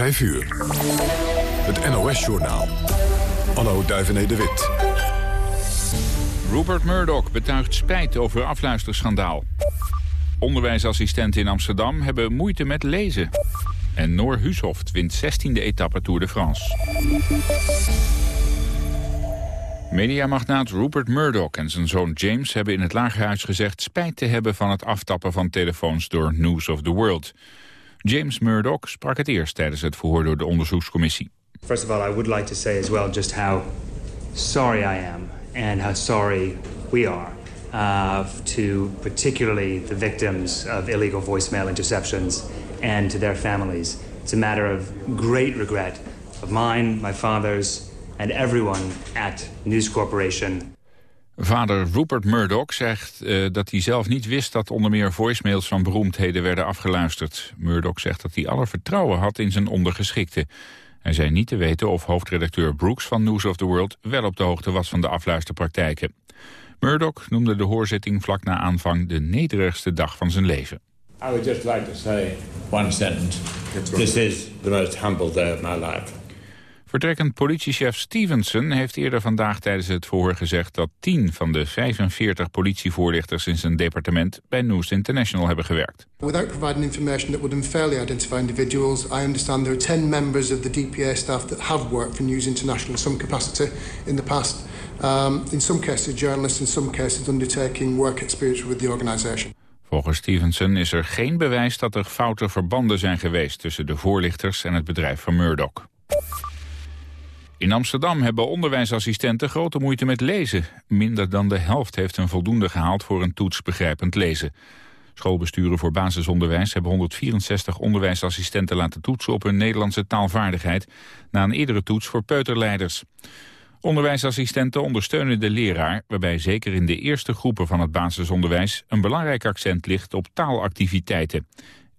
5 uur. Het NOS-journaal. Anno Duivené de Wit. Rupert Murdoch betuigt spijt over afluisterschandaal. Onderwijsassistenten in Amsterdam hebben moeite met lezen. En Noor Husoft wint 16e etappe Tour de France. Mediamagnaat Rupert Murdoch en zijn zoon James hebben in het Lagerhuis gezegd spijt te hebben van het aftappen van telefoons door News of the World. James Murdoch sprak het eerst tijdens het verhoor door de onderzoekscommissie. First of all, I would like to say as well just how sorry I am and how sorry we are uh, to particularly the victims of illegal voicemail interceptions and to their families. It's a matter of great regret of mine, my father's, and everyone at News Corporation. Vader Rupert Murdoch zegt uh, dat hij zelf niet wist dat onder meer voicemails van beroemdheden werden afgeluisterd. Murdoch zegt dat hij alle vertrouwen had in zijn ondergeschikte. Hij zei niet te weten of hoofdredacteur Brooks van News of the World wel op de hoogte was van de afluisterpraktijken. Murdoch noemde de hoorzitting vlak na aanvang de nederigste dag van zijn leven. I would just like to say one sentence. This is the most humble day of my life. Vertrekkend politiechef Stevenson heeft eerder vandaag tijdens het verhoor gezegd dat 10 van de 45 politievoorlichters in zijn departement bij News International hebben gewerkt. Without providing information that would unfairly identify individuals, I understand there are 10 members of the DPA staff that have worked for News International in some capacity in the past. Um, in some cases journalists, in some cases undertaking work experience with the organisation. Volgens Stevenson is er geen bewijs dat er foute verbanden zijn geweest tussen de voorlichters en het bedrijf van Murdoch. In Amsterdam hebben onderwijsassistenten grote moeite met lezen. Minder dan de helft heeft een voldoende gehaald voor een toets begrijpend lezen. Schoolbesturen voor basisonderwijs hebben 164 onderwijsassistenten laten toetsen op hun Nederlandse taalvaardigheid na een eerdere toets voor peuterleiders. Onderwijsassistenten ondersteunen de leraar, waarbij zeker in de eerste groepen van het basisonderwijs een belangrijk accent ligt op taalactiviteiten.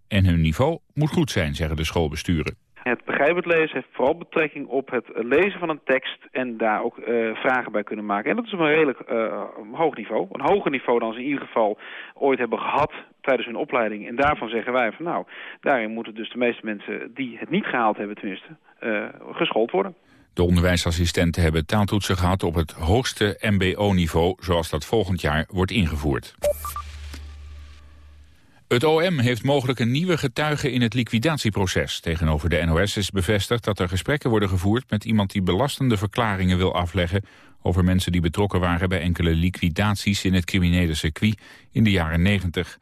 En hun niveau moet goed zijn, zeggen de schoolbesturen. Het begrijpend lezen heeft vooral betrekking op het lezen van een tekst en daar ook uh, vragen bij kunnen maken. En dat is op een redelijk uh, hoog niveau. Een hoger niveau dan ze in ieder geval ooit hebben gehad tijdens hun opleiding. En daarvan zeggen wij van nou, daarin moeten dus de meeste mensen die het niet gehaald hebben tenminste, uh, geschoold worden. De onderwijsassistenten hebben taaltoetsen gehad op het hoogste mbo-niveau... zoals dat volgend jaar wordt ingevoerd. Het OM heeft mogelijk een nieuwe getuige in het liquidatieproces. Tegenover de NOS is bevestigd dat er gesprekken worden gevoerd... met iemand die belastende verklaringen wil afleggen... over mensen die betrokken waren bij enkele liquidaties... in het criminele circuit in de jaren 90.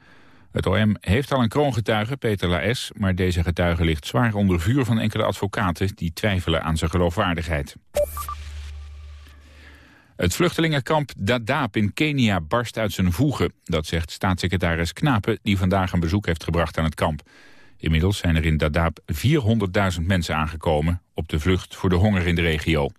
Het OM heeft al een kroongetuige, Peter Laes... maar deze getuige ligt zwaar onder vuur van enkele advocaten... die twijfelen aan zijn geloofwaardigheid. Het vluchtelingenkamp Dadaab in Kenia barst uit zijn voegen. Dat zegt staatssecretaris Knapen, die vandaag een bezoek heeft gebracht aan het kamp. Inmiddels zijn er in Dadaab 400.000 mensen aangekomen... op de vlucht voor de honger in de regio.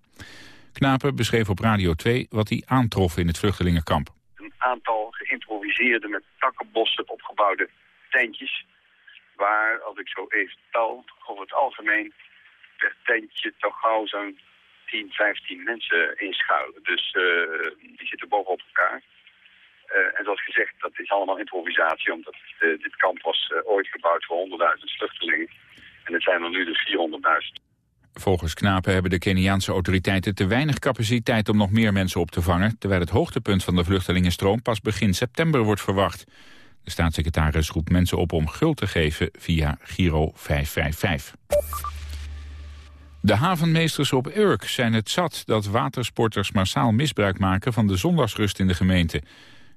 Knapen beschreef op Radio 2 wat hij aantrof in het vluchtelingenkamp. Een aantal geïmproviseerde met takkenbossen opgebouwde tentjes... waar, als ik zo even tel, over het algemeen per tentje toch gauw zo'n 10, 15 mensen inschuilen. Dus uh, die zitten bovenop elkaar. Uh, en zoals gezegd, dat is allemaal improvisatie, omdat uh, dit kamp was ooit gebouwd voor 100.000 vluchtelingen. En het zijn er nu dus 400.000. Volgens Knapen hebben de Keniaanse autoriteiten te weinig capaciteit om nog meer mensen op te vangen, terwijl het hoogtepunt van de vluchtelingenstroom pas begin september wordt verwacht. De staatssecretaris roept mensen op om guld te geven via Giro 555. De havenmeesters op Urk zijn het zat dat watersporters massaal misbruik maken van de zondagsrust in de gemeente.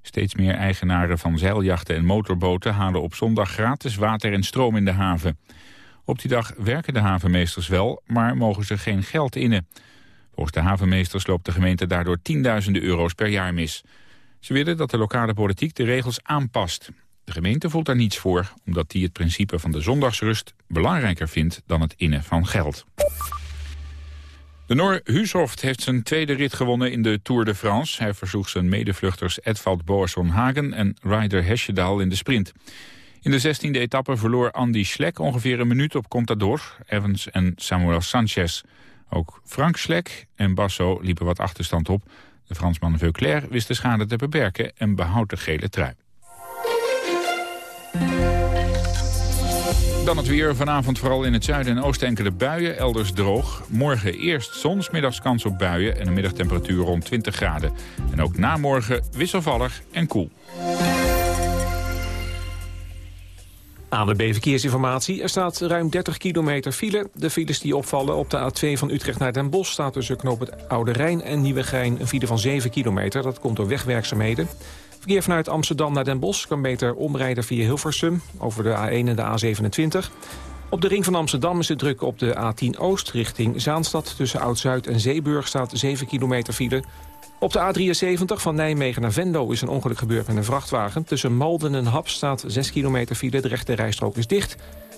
Steeds meer eigenaren van zeiljachten en motorboten halen op zondag gratis water en stroom in de haven. Op die dag werken de havenmeesters wel, maar mogen ze geen geld innen. Volgens de havenmeesters loopt de gemeente daardoor tienduizenden euro's per jaar mis. Ze willen dat de lokale politiek de regels aanpast. De gemeente voelt daar niets voor, omdat die het principe van de zondagsrust belangrijker vindt dan het innen van geld. De Noor Husoft heeft zijn tweede rit gewonnen in de Tour de France. Hij versloeg zijn medevluchters Edvald Boasson Hagen en Ryder Hesjedal in de sprint. In de 16e etappe verloor Andy Schleck ongeveer een minuut op Contador, Evans en Samuel Sanchez. Ook Frank Schleck en Basso liepen wat achterstand op. De Fransman Veuclair wist de schade te beperken en behoudt de gele trui. Dan het weer. Vanavond vooral in het zuiden en oosten enkele buien. Elders droog. Morgen eerst zon, kans op buien en een middagtemperatuur rond 20 graden. En ook na morgen wisselvallig en koel. Aan de B-verkeersinformatie. Er staat ruim 30 kilometer file. De files die opvallen op de A2 van Utrecht naar Den Bosch... staat tussen knoop het Oude Rijn en Nieuwegein een file van 7 kilometer. Dat komt door wegwerkzaamheden. Verkeer vanuit Amsterdam naar Den Bosch kan beter omrijden via Hilversum... over de A1 en de A27. Op de ring van Amsterdam is het druk op de A10 Oost richting Zaanstad. Tussen Oud-Zuid en Zeeburg staat 7 kilometer file. Op de A73 van Nijmegen naar Venlo is een ongeluk gebeurd met een vrachtwagen. Tussen Malden en Hap staat 6 kilometer file. De rechte rijstrook is dicht.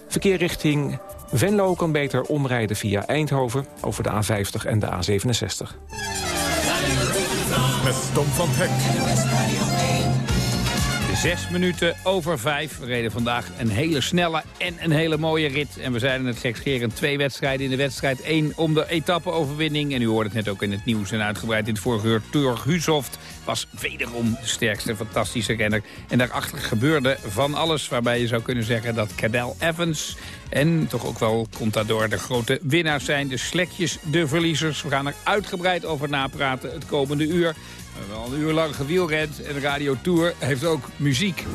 Verkeer richting Venlo kan beter omrijden via Eindhoven... over de A50 en de A67. Met Tom van Hek. Zes minuten over vijf. We reden vandaag een hele snelle en een hele mooie rit. En we zeiden het gekscherend twee wedstrijden in de wedstrijd. één om de etappe-overwinning. En u hoorde het net ook in het nieuws en uitgebreid in het vorige uur. Turg was wederom de sterkste, fantastische renner. En daarachter gebeurde van alles. Waarbij je zou kunnen zeggen dat Cadel Evans... en toch ook wel Contador de grote winnaars zijn. De slekjes, de verliezers. We gaan er uitgebreid over napraten het komende uur. We al een uur lang gewielrend en Radio Tour heeft ook muziek.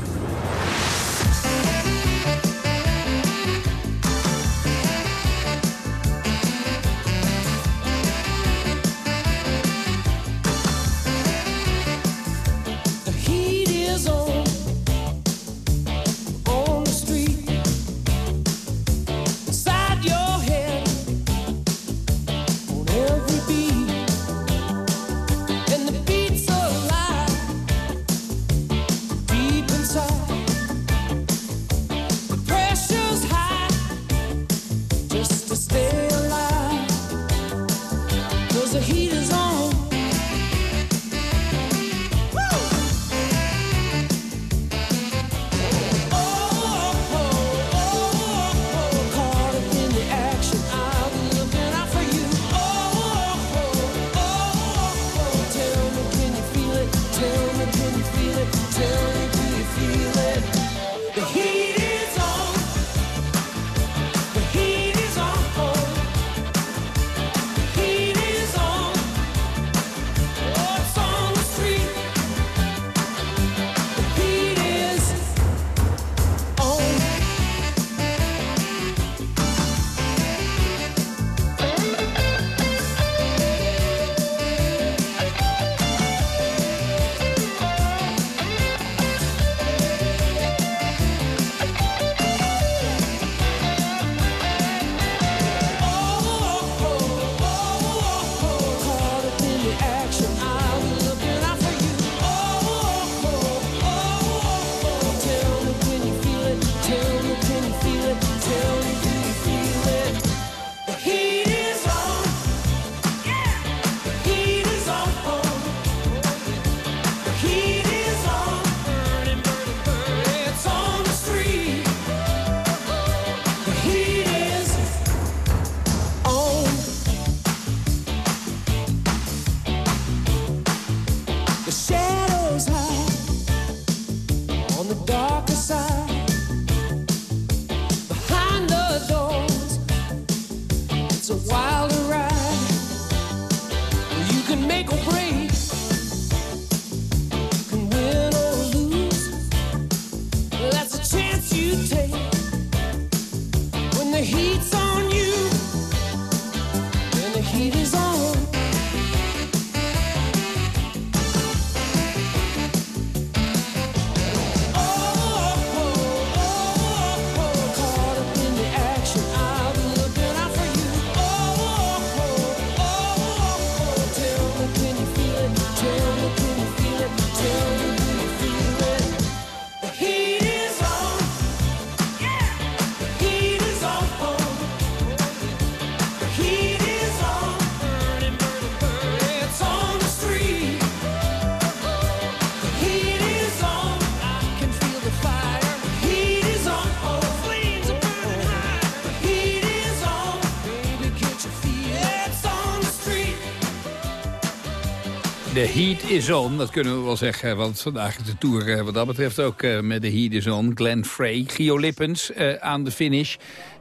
De heat is on, dat kunnen we wel zeggen. Want vandaag is de Tour eh, wat dat betreft ook eh, met de heat is on. Glenn Frey, Gio Lippens eh, aan de finish.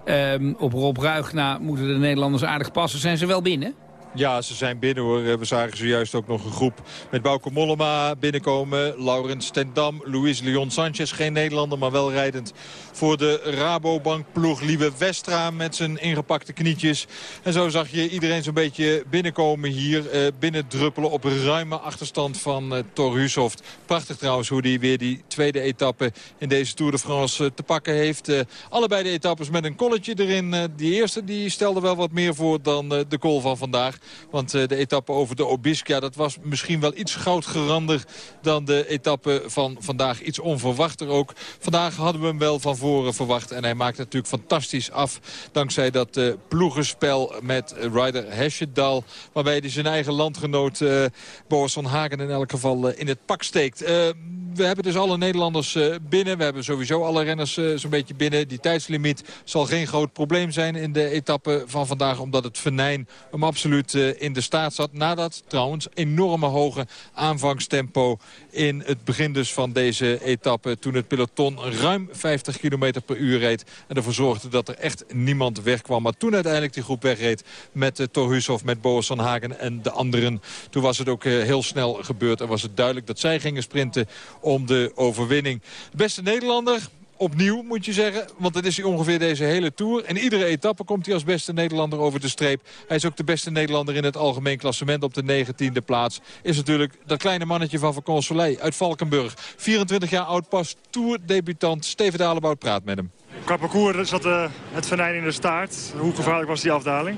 Ehm, op Rob Ruig na moeten de Nederlanders aardig passen. Zijn ze wel binnen? Ja, ze zijn binnen hoor. We zagen zojuist ook nog een groep met Bauke Mollema binnenkomen. Laurens Tendam, Luis Leon Sanchez, geen Nederlander, maar wel rijdend voor de Rabobank ploeg. Lieve Westra met zijn ingepakte knietjes. En zo zag je iedereen zo'n beetje binnenkomen hier. Eh, binnendruppelen op ruime achterstand van eh, Thor Hushoft. Prachtig trouwens hoe hij weer die tweede etappe in deze Tour de France eh, te pakken heeft. Eh, allebei de etappes met een kolletje erin. Eh, die eerste die stelde wel wat meer voor dan eh, de call van vandaag. Want eh, de etappe over de Obiskia, dat was misschien wel iets goudgerander dan de etappe van vandaag. Iets onverwachter ook. Vandaag hadden we hem wel van voren verwacht. En hij maakt natuurlijk fantastisch af. Dankzij dat eh, ploegenspel met Ryder Hesjedal. Waarbij hij zijn eigen landgenoot eh Boris van Hagen in elk geval in het pak steekt. We hebben dus alle Nederlanders binnen. We hebben sowieso alle renners zo'n beetje binnen. Die tijdslimiet zal geen groot probleem zijn in de etappe van vandaag. Omdat het venijn hem absoluut eh, in de staat zat. Nadat trouwens enorme hoge aanvangstempo in het begin dus van deze etappe. Toen het peloton ruim 50 km per uur reed. En ervoor zorgde dat er echt niemand wegkwam. Maar toen uiteindelijk die groep wegreed met uh, met Boas van Hagen en de anderen. Toen was het ook eh, heel snel gebeurd. En was het duidelijk dat zij gingen sprinten om de overwinning. De beste Nederlander, opnieuw, moet je zeggen. Want dat is hij ongeveer deze hele Tour. En iedere etappe komt hij als beste Nederlander over de streep. Hij is ook de beste Nederlander in het algemeen klassement op de 19e plaats. Is natuurlijk dat kleine mannetje van Van Soleil uit Valkenburg. 24 jaar oud pas, Tour-debutant. Steven Dalebout praat met hem. Qua parcours zat eh, het venijn in de staart. Hoe gevaarlijk was die afdaling?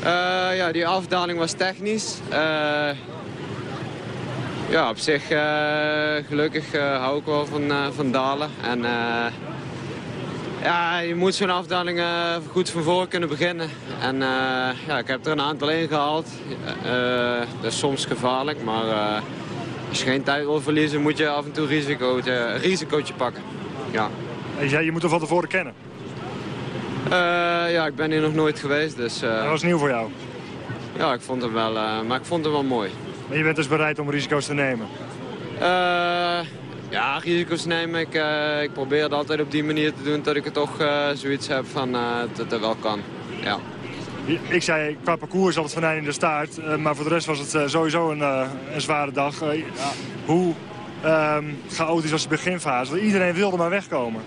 Eh, ja, die afdaling was technisch. Eh, ja, op zich eh, gelukkig eh, hou ik wel van, eh, van dalen. En ja, je moet zo'n afdaling eh, goed van voor kunnen beginnen. En ja, ik heb er een aantal ingehaald. Eh, dat is soms gevaarlijk, maar als je geen tijd wil verliezen moet je af en toe risicootje, een risicootje pakken. Ja. En jij, je moet er van tevoren kennen. Eh, ja, ik ben hier nog nooit geweest, dus... Dat was nieuw voor jou. Ja, ik vond hem wel, maar ik vond hem wel mooi. Maar je bent dus bereid om risico's te nemen. Eh, ja, risico's nemen. Ik, eh, ik probeer het altijd op die manier te doen dat ik het toch eh, zoiets heb van dat het wel kan. Ja. Ik zei, qua parcours zat het venijn in de staart. maar voor de rest was het sowieso een, een zware dag. Ja, hoe ehm, chaotisch was de beginfase? Want iedereen wilde maar wegkomen.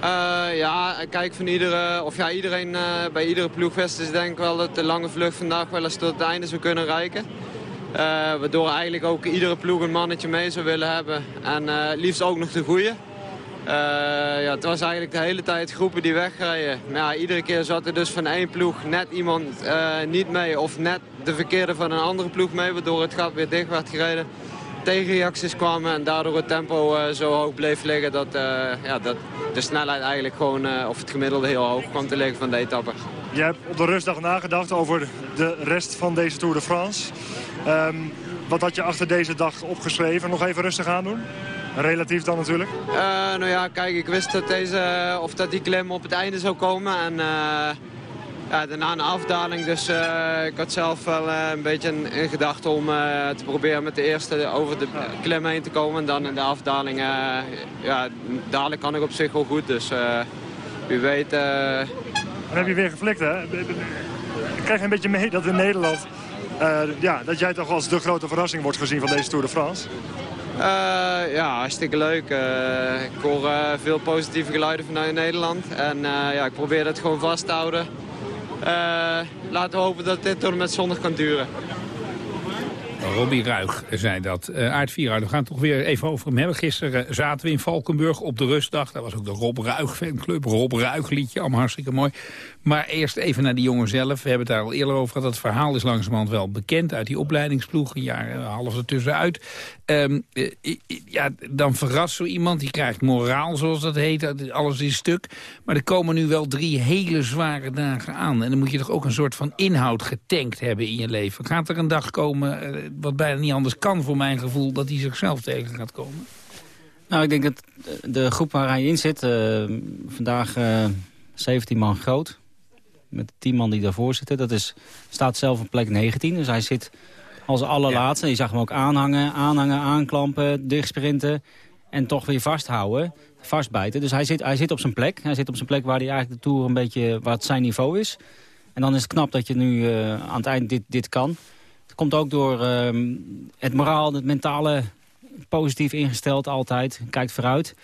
Eh, ja, kijk, van iedere, of ja, iedereen bij iedere ploegfest is denk ik wel dat de lange vlucht vandaag wel eens tot het einde zou kunnen reiken. Eh, waardoor eigenlijk ook iedere ploeg een mannetje mee zou willen hebben. En eh, liefst ook nog de goede. Eh, ja, het was eigenlijk de hele tijd groepen die wegrijden. Maar iedere keer zat er dus van één ploeg net iemand niet mee. Of net de verkeerde van een andere ploeg mee. Waardoor het gat weer dicht werd gereden. Tegenreacties kwamen en daardoor het tempo zo hoog bleef liggen. Dat, ja, dat de snelheid eigenlijk gewoon, of het gemiddelde heel hoog kwam te liggen van de etappe. Je hebt op de rustdag nagedacht over de rest van deze Tour de France. Ehm, wat had je achter deze dag opgeschreven? Nog even rustig aan doen? Relatief dan natuurlijk. Eh, nou ja, kijk, ik wist dat, deze, of dat die klim op het einde zou komen. En eh, ja, daarna een afdaling. Dus eh, ik had zelf wel eh, een beetje een, een gedachte om eh, te proberen met de eerste over de klim heen te komen. En dan in de afdaling, eh, ja, dadelijk kan ik op zich wel goed. Dus eh, wie weet... eh, Dan heb je weer geflikt, hè? Ik krijg een beetje mee dat in Nederland... eh, ja, dat jij toch als de grote verrassing wordt gezien van deze Tour de France. Eh, ja, hartstikke leuk. Eh, ik hoor eh, veel positieve geluiden vanuit Nederland. En eh, ja, ik probeer dat gewoon vast te houden. Eh, laten we hopen dat dit tot met zondag kan duren. Robbie Ruig zei dat. Uh, Aard Vierhout, we gaan het toch weer even over hem hebben. Gisteren zaten we in Valkenburg op de rustdag. Daar was ook de Rob Ruig fanclub. Rob Ruig liedje, allemaal hartstikke mooi. Maar eerst even naar die jongen zelf. We hebben het daar al eerder over gehad. Het verhaal is langzamerhand wel bekend uit die opleidingsploeg. Een jaar en een half ertussenuit. I- ja, dan verrast zo iemand. Die krijgt moraal, zoals dat heet. Alles is stuk. Maar er komen nu wel drie hele zware dagen aan. En dan moet je toch ook een soort van inhoud getankt hebben in je leven. Gaat er een dag komen, eh, wat bijna niet anders kan voor mijn gevoel... dat hij zichzelf tegen gaat komen? Nou, ik denk dat de groep waar hij in zit, eh, vandaag eh 17 man groot. Met de 10 man die daarvoor zitten. Dat is, staat zelf op plek 19. Dus hij zit Als allerlaatste. Je zag hem ook aanhangen, aanhangen, aanklampen, dichtsprinten. En toch weer vasthouden, vastbijten. Dus hij zit, hij zit op zijn plek. Hij zit op zijn plek waar hij eigenlijk de Tour een beetje... wat zijn niveau is. En dan is het knap dat je nu eh, aan het eind dit, dit kan. Het komt ook door ehm, het moraal, het mentale positief ingesteld altijd. Kijkt vooruit.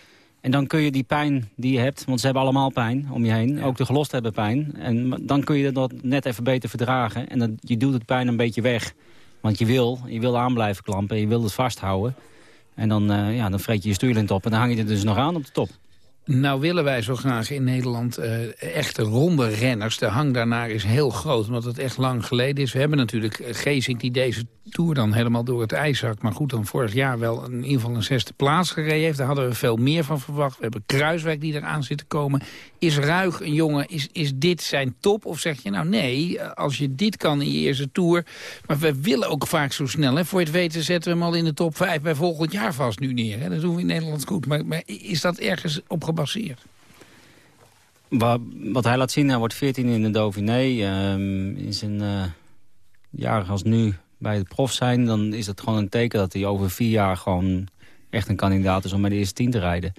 En dan kun je die pijn die je hebt, want ze hebben allemaal pijn om je heen. Ook de gelosten hebben pijn. En dan kun je dat net even beter verdragen. En dan, je duwt het pijn een beetje weg. Want je wil, je wil aan blijven klampen. Je wil het vasthouden. En dan, eh, ja, dan vreet je je stuurlint op. En dan hang je er dus nog aan op de top. Nou willen wij zo graag in Nederland eh, echte ronde renners. De hang daarnaar is heel groot, omdat het echt lang geleden is. We hebben natuurlijk eh, Geesink die deze Tour dan helemaal door het ijs zakt. Maar goed, dan vorig jaar wel in ieder geval een zesde plaats gereden heeft. Daar hadden we veel meer van verwacht. We hebben Kruiswijk die eraan zit te komen. Is Ruig een jongen, is, is dit zijn top? Of zeg je nou nee, eh, als je dit kan in je eerste Tour... maar we willen ook vaak zo snel. Hè? Voor je het weten zetten we hem al in de top 5 bij volgend jaar vast nu neer. Hè? Dat doen we in Nederland goed. Maar, maar is dat ergens op gebaseerd? Wat, wat hij laat zien, hij wordt 14 in de Dauphiné. ehm, in zijn jaar als nu bij de prof zijn... dan is dat gewoon een teken dat hij over vier jaar gewoon echt een kandidaat is... om bij de eerste tien te rijden.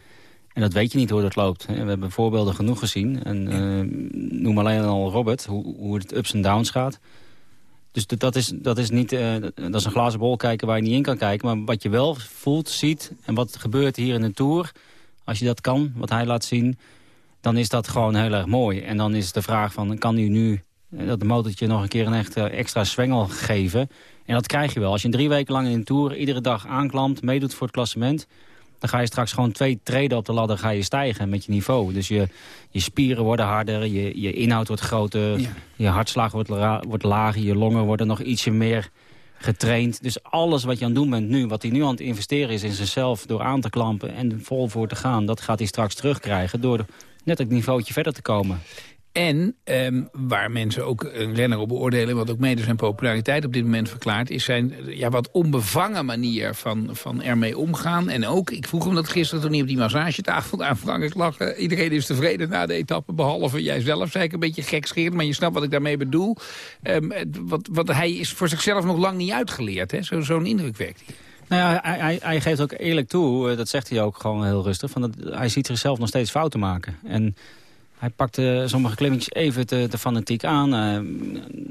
En dat weet je niet hoe dat loopt. We hebben voorbeelden genoeg gezien. En, eh, noem alleen al Robert, hoe, hoe het ups en downs gaat. Dus dat is, dat is niet, eh, dat is een glazen bol kijken waar je niet in kan kijken. Maar wat je wel voelt, ziet en wat gebeurt hier in de Tour... als je dat kan, wat hij laat zien, dan is dat gewoon heel erg mooi. En dan is de vraag van, kan hij nu eh, dat motortje nog een keer een echt eh, extra zwengel geven? En dat krijg je wel. Als je drie weken lang in de Tour iedere dag aanklampt, meedoet voor het klassement... dan ga je straks gewoon twee treden op de ladder ga je stijgen met je niveau. Dus je, je spieren worden harder, je, je inhoud wordt groter... je hartslag wordt, wordt lager, je longen worden nog ietsje meer getraind. Dus alles wat je aan het doen bent nu, wat hij nu aan het investeren is in zichzelf... door aan te klampen en vol voor te gaan, dat gaat hij straks terugkrijgen... door net het niveautje verder te komen. En ehm, waar mensen ook een renner op beoordelen... wat ook mede zijn populariteit op dit moment verklaart... is zijn ja, wat onbevangen manier van, van ermee omgaan. En ook, ik vroeg hem dat gisteren toen hij op die massagetafel aan Frank lag... eh, iedereen is tevreden na de etappe, behalve jijzelf. Zei ik een beetje gekscherend, maar je snapt wat ik daarmee bedoel. Ehm, wat, wat hij is voor zichzelf nog lang niet uitgeleerd. hè? Zo- Zo'n indruk wekt hij. Nou ja, hij, hij, hij geeft ook eerlijk toe, eh, dat zegt hij ook gewoon heel rustig... Van dat, hij ziet zichzelf nog steeds fouten maken. En hij pakte sommige klimmetjes even te, fanatiek aan. Eh,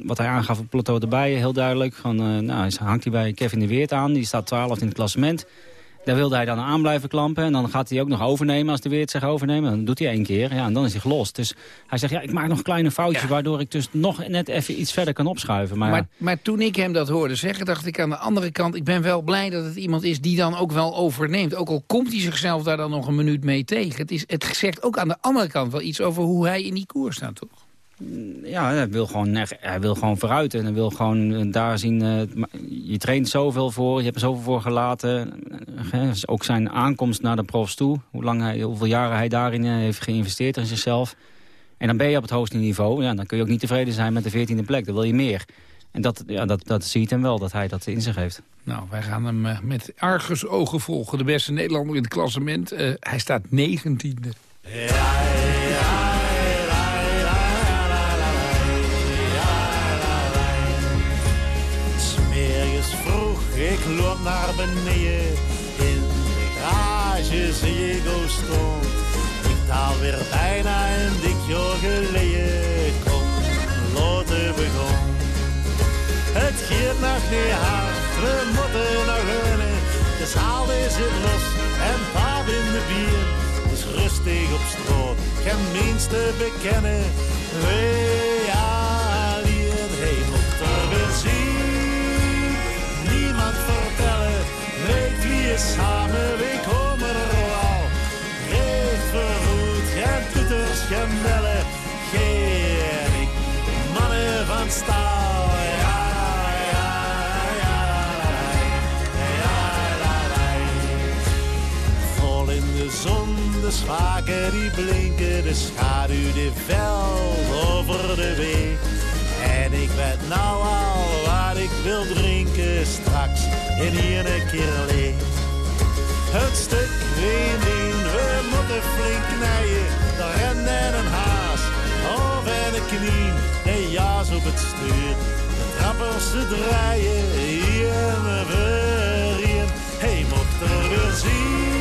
wat hij aangaf op plateau erbij, heel duidelijk. Gewoon, eh, nou, hangt hij bij Kevin de Weert aan, die staat 12 in het klassement. Daar wilde hij dan aan blijven klampen. En dan gaat hij ook nog overnemen als de Weert zich overnemen. Dan doet hij één keer, ja, en dan is hij gelost. Dus hij zegt, ja, ik maak nog kleine foutjes... waardoor ik dus nog net even iets verder kan opschuiven. Maar, Maar, maar toen ik hem dat hoorde zeggen, dacht ik aan de andere kant... ik ben wel blij dat het iemand is die dan ook wel overneemt. Ook al komt hij zichzelf daar dan nog een minuut mee tegen. Het, is, het zegt ook aan de andere kant wel iets over hoe hij in die koers staat, toch? Ja, hij wil gewoon, hij wil gewoon vooruit. En hij wil gewoon eh, daar zien... eh, je traint zoveel voor, je hebt er zoveel voor gelaten. Eh, dus ook zijn aankomst naar de profs toe. Hoe lang hij, hoeveel jaren hij daarin heeft geïnvesteerd in zichzelf. En dan ben je op het hoogste niveau. Ja, dan kun je ook niet tevreden zijn met de veertiende plek. Dan wil je meer. En dat, ja, dat, dat ziet hem wel, dat hij dat in zich heeft. Nou, wij gaan hem met argusogen volgen. De beste Nederlander in het klassement. Eh, hij staat negentiende. Smeerjes ik loop naar beneden. In de garage zie ik stond. Ik taal weer bijna een dik jaar geleden. Kom, loten begon. Het gaat nog niet hard, we moeten nog winnen. De zaal is het los en paard in de bier. Dus rustig op straat, geen minste bekennen. Wee samen, we komen er wel. Geef vergoed, geen toeters, geen bellen, geen ik. Mannen van staal, ja, ja, ja, ja, ja. Vol in de zon, de schaken die blinken, de schaduw die veld over de weg. En ik weet nou al wat ik wil drinken straks in hier een keer leeg. Het stuk in, we moeten flink knijden. De ren en een haas, of en een knie, een jas op het stuur. Trappers te draaien hier en verrien. Hey, mocht er weer zien,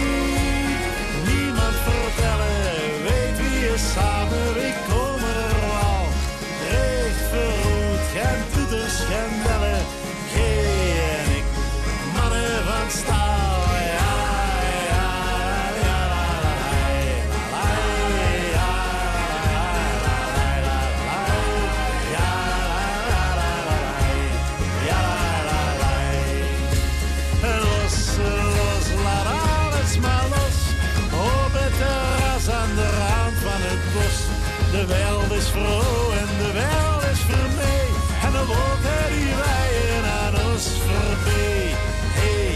is en de wereld is vermee. En de wolken die waaien aan ons voorbij. Hey,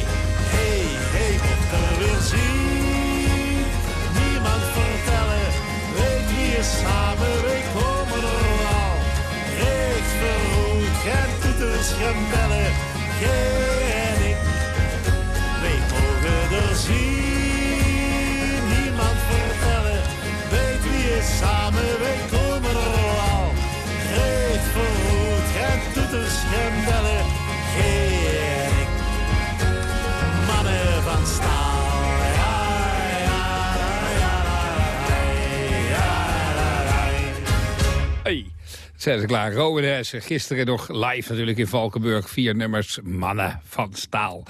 hey, hey, mocht er weer zien. Niemand vertellen, weet wie je samen, we komen er al. Recht verroet, geen toeters, bellen, geen en ik. Wij mogen er zien, zijn ze klaar. Rowan Hesse, gisteren nog live natuurlijk in Valkenburg. Vier nummers, mannen van staal.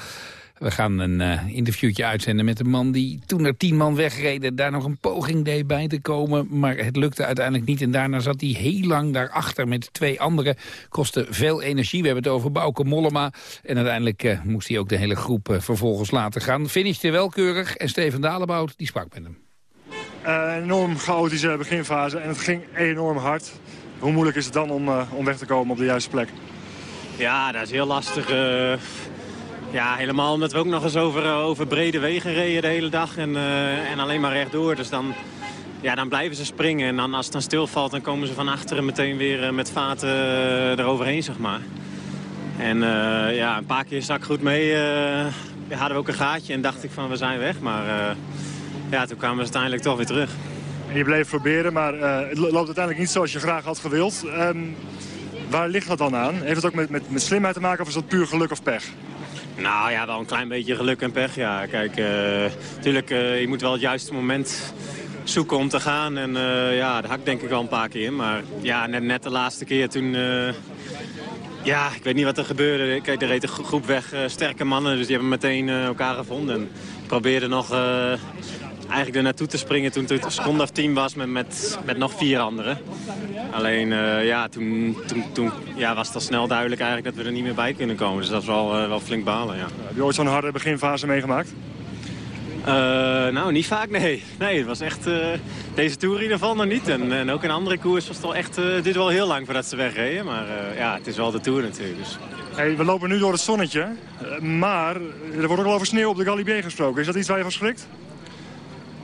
We gaan een eh, interviewtje uitzenden met een man die toen er tien man wegreden... daar nog een poging deed bij te komen, maar het lukte uiteindelijk niet. En daarna zat hij heel lang daarachter met twee anderen. Kostte veel energie. We hebben het over Bauke Mollema. En uiteindelijk eh, moest hij ook de hele groep eh, vervolgens laten gaan. Finishte wel keurig en Steven Dalebout die sprak met hem. Eh, een enorm chaotische beginfase en het ging enorm hard. Hoe moeilijk is het dan om, eh, om weg te komen op de juiste plek? Ja, dat is heel lastig. eh. ja, helemaal omdat we ook nog eens over, eh, over brede wegen reden de hele dag en, en alleen maar rechtdoor. Dus dan, ja, dan blijven ze springen. En dan, als het dan stilvalt, dan komen ze van achteren meteen weer met vaten eroverheen, zeg maar. En ja, een paar keer stak goed mee. hadden we ook een gaatje en dacht ik van we zijn weg. Maar ja, toen kwamen we uiteindelijk toch weer terug. En je bleef proberen, maar eh, het lo- loopt uiteindelijk niet zoals je graag had gewild. Ehm, waar ligt dat dan aan? Heeft het ook met, met, met slimheid te maken of is dat puur geluk of pech? Nou ja, wel een klein beetje geluk en pech. Ja, kijk, natuurlijk, je moet wel het juiste moment zoeken om te gaan. En eh, ja, dat had ik denk ik wel een paar keer. Maar ja, net, net de laatste keer toen... eh, ja, ik weet niet wat er gebeurde. Kijk, er reed een gro- groep weg, eh, sterke mannen. Dus die hebben meteen eh, elkaar gevonden. En probeerde nog eh, eigenlijk er naartoe te springen toen het een seconde of tien was met, met, met nog vier anderen. Alleen eh, ja, toen, toen, toen ja, was het al snel duidelijk eigenlijk dat we er niet meer bij kunnen komen. Dus dat is wel, eh, wel flink balen, ja. Heb je ooit zo'n harde beginfase meegemaakt? Eh, nou, niet vaak, nee. Nee, het was echt... deze Tour in ieder geval nog niet. En, en ook in andere koers was het al echt... duurde wel heel lang voordat ze wegreden. Maar ja, het is wel de Tour natuurlijk. Dus. Hey, we lopen nu door het zonnetje, maar er wordt ook al over sneeuw op de Galibier gesproken. Is dat iets waar je van schrikt?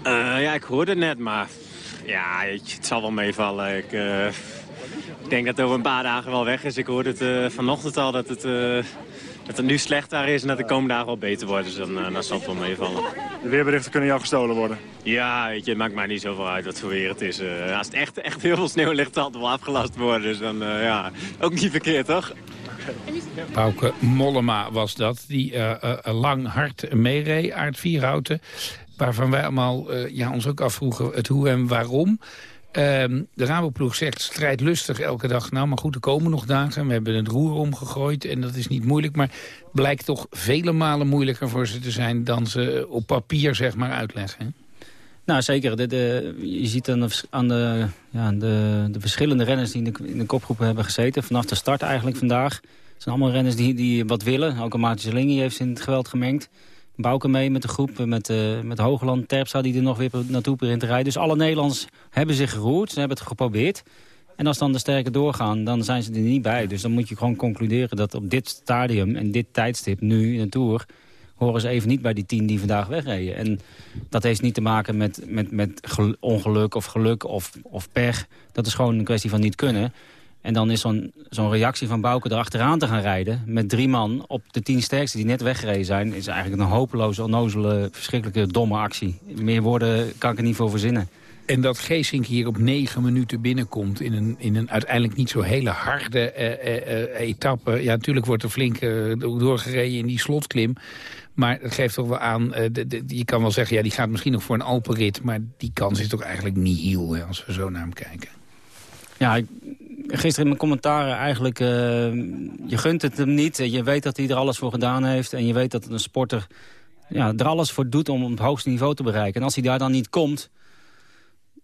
Eh, ja, ik hoorde het net, maar... Ja, weet je, het zal wel meevallen. Ik, eh, ik denk dat het over een paar dagen wel weg is. Ik hoorde het eh, vanochtend al dat het, eh, dat het nu slecht daar is... en dat de komende dagen wel beter wordt. Dus dan, dan zal het wel meevallen. De weerberichten kunnen jou gestolen worden. Ja, weet je, het maakt mij niet zoveel uit wat voor weer het is. Als het echt, echt heel veel sneeuw ligt, zal het wel afgelast worden. Dus dan, ja, ook niet verkeerd, toch? Bauke Mollema was dat, die eh, eh, lang hard meereed, Aard Vierhouten. Waarvan wij allemaal eh, ja, ons ook afvroegen het hoe en waarom. Ehm, de Raboploeg zegt strijdlustig elke dag. Nou, maar goed, er komen nog dagen. We hebben het roer omgegooid en dat is niet moeilijk. Maar blijkt toch vele malen moeilijker voor ze te zijn... dan ze op papier zeg maar uitleggen. Nou, zeker. De, je ziet aan, de, aan de, ja, de, de verschillende renners die in de, in hebben gezeten... vanaf de start eigenlijk vandaag. Het zijn allemaal renners die, die wat willen. Ook een Maartje Lingie heeft zich in het geweld gemengd. Bouke mee met de groep, met, eh met Hoogland, Terpstra die er nog weer naartoe begint te rijden. Dus alle Nederlanders hebben zich geroerd, ze hebben het geprobeerd. En als dan de sterken doorgaan, dan zijn ze er niet bij. Dus dan moet je gewoon concluderen dat op dit stadium en dit tijdstip nu in de Tour... horen ze even niet bij die tien die vandaag wegreden. En dat heeft niet te maken met, met, met gel- ongeluk of geluk of, of pech. Dat is gewoon een kwestie van niet kunnen. En dan is zo'n zo'n reactie van Bouke erachteraan te gaan rijden... met drie man op de tien sterkste die net weggereden zijn... is eigenlijk een hopeloze, onnozele, verschrikkelijke, domme actie. Meer woorden kan ik er niet voor verzinnen. En dat Geesink hier op negen minuten binnenkomt... in een, in een uiteindelijk niet zo hele harde eh, eh, eh, etappe. Ja, natuurlijk wordt er flink eh, doorgereden in die slotklim. Maar het geeft toch wel aan... eh, de- de- je kan wel zeggen, ja, die gaat misschien nog voor een Alpenrit... maar die kans is toch eigenlijk niet heel, hè, als we zo naar hem kijken. Ja, ik- gisteren in mijn commentaren eigenlijk... eh, je gunt het hem niet. Je weet dat hij er alles voor gedaan heeft. En je weet dat een sporter ja, er alles voor doet om het hoogste niveau te bereiken. En als hij daar dan niet komt...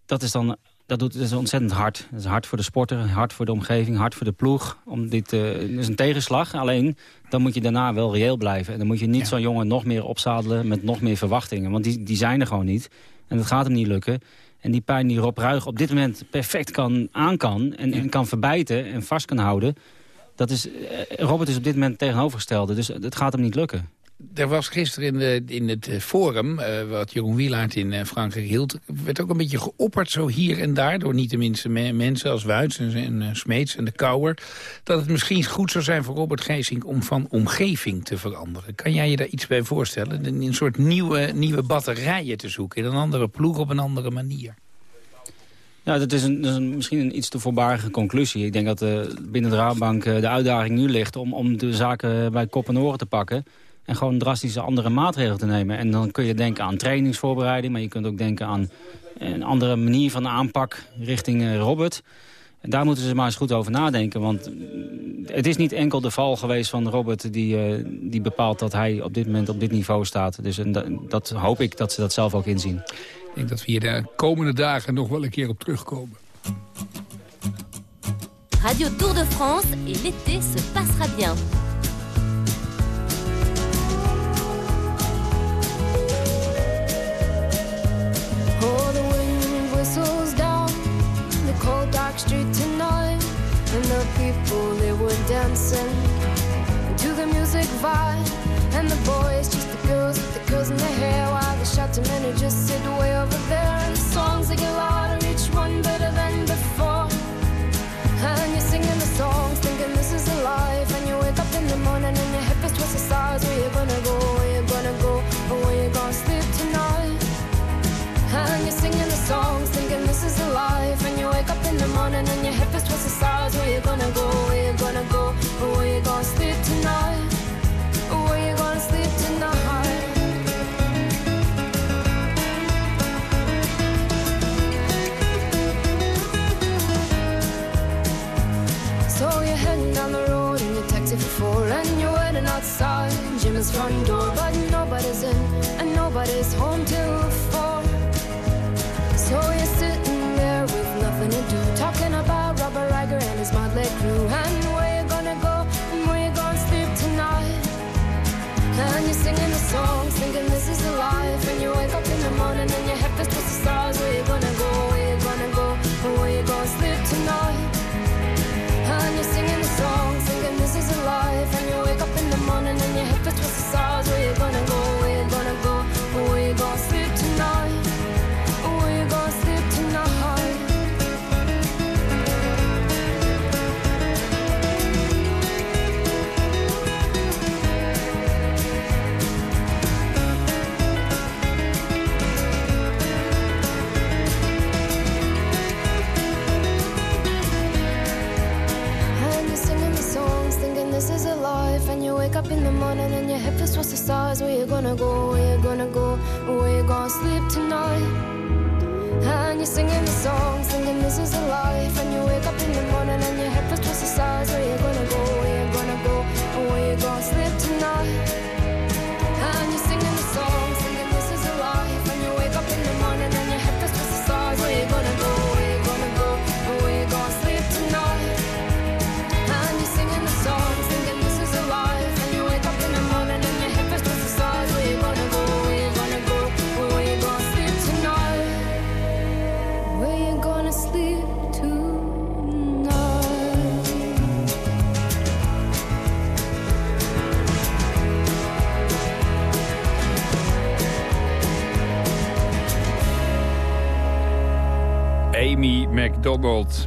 dat is dan... Dat, doet, dat is ontzettend hard. Dat is hard voor de sporter, hard voor de omgeving, hard voor de ploeg. Om dit, eh, het is een tegenslag, alleen dan moet je daarna wel reëel blijven. En dan moet je niet zo'n jongen nog meer opzadelen met nog meer verwachtingen. Want die, die zijn er gewoon niet. En dat gaat hem niet lukken. En die pijn die Rob Ruig op dit moment perfect kan, aan kan... en, en kan verbijten en vast kan houden... Dat is, eh, Robert is op dit moment tegenovergestelde. Dus het gaat hem niet lukken. Er was gisteren in, de, in het eh, forum, eh, wat Jeroen Wielaert in eh, Frankrijk hield... werd ook een beetje geopperd zo hier en daar... door niet tenminste me- mensen als Wuits en, Smeets en de Kouwer... dat het misschien goed zou zijn voor Robert Geesink om van omgeving te veranderen. Kan jij je daar iets bij voorstellen? Een, soort nieuwe, nieuwe batterijen te zoeken... in een andere ploeg op een andere manier. Ja, dat is, een, misschien een iets te voorbarige conclusie. Ik denk dat binnen de Raadbank de uitdaging nu ligt... Om, om de zaken bij kop en oren te pakken... en gewoon drastische andere maatregelen te nemen. En dan kun je denken aan trainingsvoorbereiding... maar je kunt ook denken aan een andere manier van aanpak richting eh, Robert... En daar moeten ze maar eens goed over nadenken. Want het is niet enkel de val geweest van Robert... die, eh, die bepaalt dat hij op dit moment op dit niveau staat. Dus en dat, dat hoop ik dat ze dat zelf ook inzien. Ik denk dat we hier de komende dagen nog wel een keer op terugkomen. Radio Tour de France et l'été se passera bien. Dancing to the music vibe, and the boys just the girls with the girls in their hair, while the shouting men who just sit way over there, and the songs they get louder,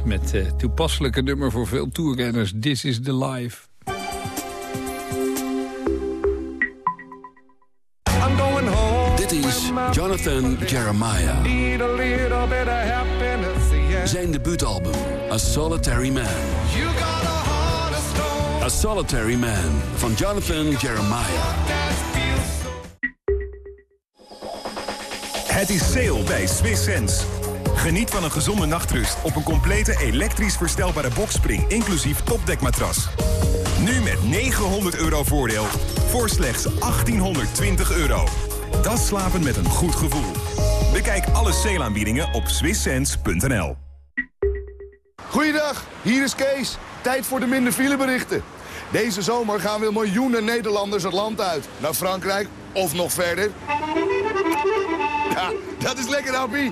Met uh, toepasselijke nummer voor veel toerrenners. This is the life. Dit is Jonathan Jeremiah. Zijn debuutalbum, A Solitary Man. A Solitary Man, van Jonathan Jeremiah. Het is sale bij Swiss Sense. Geniet van een gezonde nachtrust op een complete elektrisch verstelbare boxspring... inclusief topdekmatras. Nu met 900 euro voordeel voor slechts 1820 euro. Dat slapen met een goed gevoel. Bekijk alle sale-aanbiedingen op swisssense.nl. Goeiedag, hier is Kees. Tijd voor de minder fileberichten. Deze zomer gaan weer miljoenen Nederlanders het land uit. Naar Frankrijk of nog verder. Ja, dat is lekker, Appie.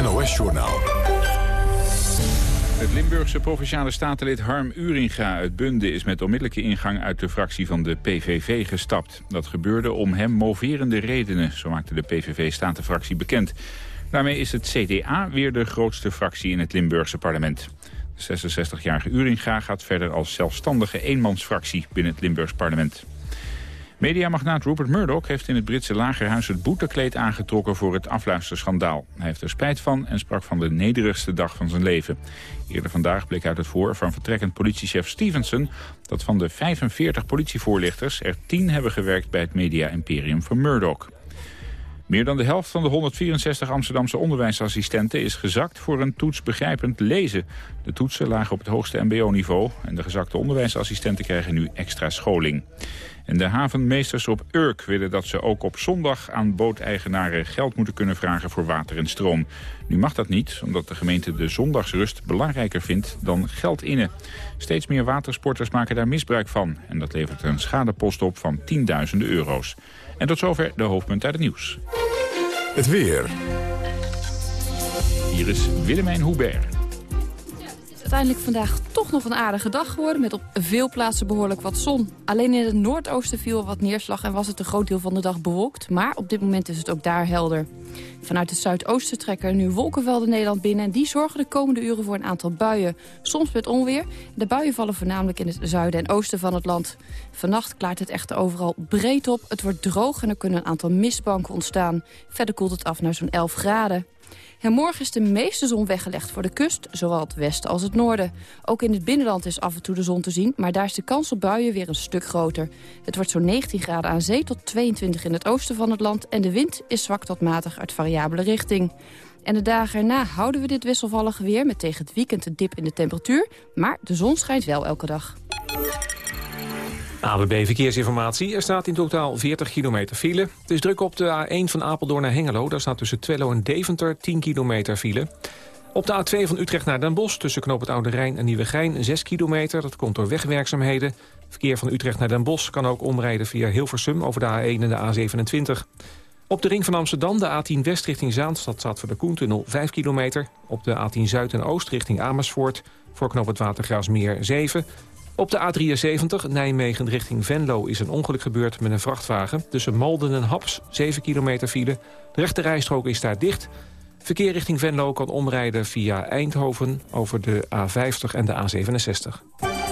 NOS-journaal. Het Limburgse Provinciale Statenlid Harm Uringa uit Bunde is met onmiddellijke ingang uit de fractie van de PVV gestapt. Dat gebeurde om hem moverende redenen, zo maakte de PVV-statenfractie bekend. Daarmee is het CDA weer de grootste fractie in het Limburgse parlement. De 66-jarige Uringa gaat verder als zelfstandige eenmansfractie binnen het Limburgs parlement. Mediamagnaat Rupert Murdoch heeft in het Britse lagerhuis het boetekleed aangetrokken voor het afluisterschandaal. Hij heeft er spijt van en sprak van de nederigste dag van zijn leven. Eerder vandaag bleek uit het voor van vertrekkend politiechef Stevenson dat van de 45 politievoorlichters er 10 hebben gewerkt bij het media-imperium van Murdoch. Meer dan de helft van de 164 Amsterdamse onderwijsassistenten is gezakt voor een toets begrijpend lezen. De toetsen lagen op het hoogste mbo-niveau en de gezakte onderwijsassistenten krijgen nu extra scholing. En de havenmeesters op Urk willen dat ze ook op zondag aan booteigenaren geld moeten kunnen vragen voor water en stroom. Nu mag dat niet, omdat de gemeente de zondagsrust belangrijker vindt dan geld innen. Steeds meer watersporters maken daar misbruik van. En dat levert een schadepost op van tienduizenden euro's. En tot zover de hoofdpunt uit het nieuws. Het weer. Hier is Willemijn Hubert. Uiteindelijk vandaag toch nog een aardige dag geworden... met op veel plaatsen behoorlijk wat zon. Alleen in het noordoosten viel wat neerslag en was het een groot deel van de dag bewolkt. Maar op dit moment is het ook daar helder. Vanuit het zuidoosten trekken nu wolkenvelden Nederland binnen... en die zorgen de komende uren voor een aantal buien. Soms met onweer. De buien vallen voornamelijk in het zuiden en oosten van het land. Vannacht klaart het echter overal breed op. Het wordt droog en er kunnen een aantal mistbanken ontstaan. Verder koelt het af naar zo'n 11 graden. En morgen is de meeste zon weggelegd voor de kust, zowel het westen als het noorden. Ook in het binnenland is af en toe de zon te zien, maar daar is de kans op buien weer een stuk groter. Het wordt zo'n 19 graden aan zee tot 22 in het oosten van het land... en de wind is zwak tot matig uit variabele richting. En de dagen erna houden we dit wisselvallige weer... met tegen het weekend een dip in de temperatuur, maar de zon schijnt wel elke dag. ABB Verkeersinformatie. Er staat in totaal 40 kilometer file. Het is druk op de A1 van Apeldoorn naar Hengelo. Daar staat tussen Twello en Deventer 10 kilometer file. Op de A2 van Utrecht naar Den Bosch tussen Knoop het Oude Rijn en Nieuwegein 6 kilometer. Dat komt door wegwerkzaamheden. Verkeer van Utrecht naar Den Bosch kan ook omrijden via Hilversum over de A1 en de A27. Op de ring van Amsterdam, de A10 West richting Zaanstad staat voor de Koentunnel 5 kilometer. Op de A10 Zuid en Oost richting Amersfoort voor Knoop het Watergraasmeer 7. Op de A73 Nijmegen richting Venlo is een ongeluk gebeurd met een vrachtwagen. Tussen Malden en Haps, 7 kilometer file. De rechte rijstrook is daar dicht. Verkeer richting Venlo kan omrijden via Eindhoven over de A50 en de A67.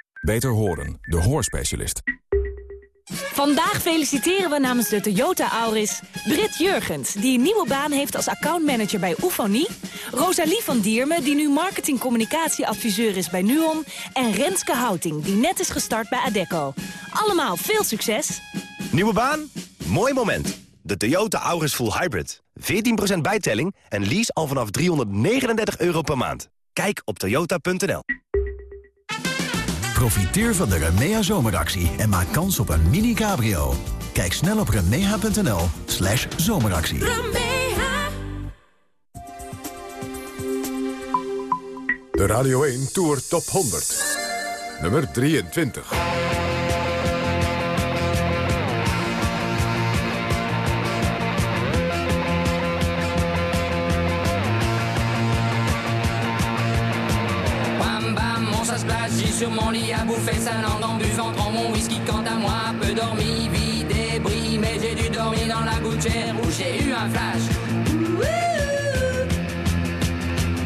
Beter horen, de hoorspecialist. Vandaag feliciteren we namens de Toyota Auris Brit Jurgens... die een nieuwe baan heeft als accountmanager bij Oefonie... Rosalie van Diermen, die nu marketing-communicatieadviseur is bij NUON... en Renske Houting, die net is gestart bij Adecco. Allemaal veel succes! Nieuwe baan? Mooi moment. de Toyota Auris Full Hybrid. 14% bijtelling en lease al vanaf 339 euro per maand. Kijk op toyota.nl. Profiteer van de Remea zomeractie en maak kans op een mini-cabrio. Kijk snel op remea.nl slash zomeractie. De Radio 1 Tour Top 100. Nummer 23. J'ai sur mon lit à bouffer sa langue en buvant trop mon whisky quant à moi, peu dormi, vie débris, mais j'ai dû dormir dans la gouttière où j'ai eu un flash.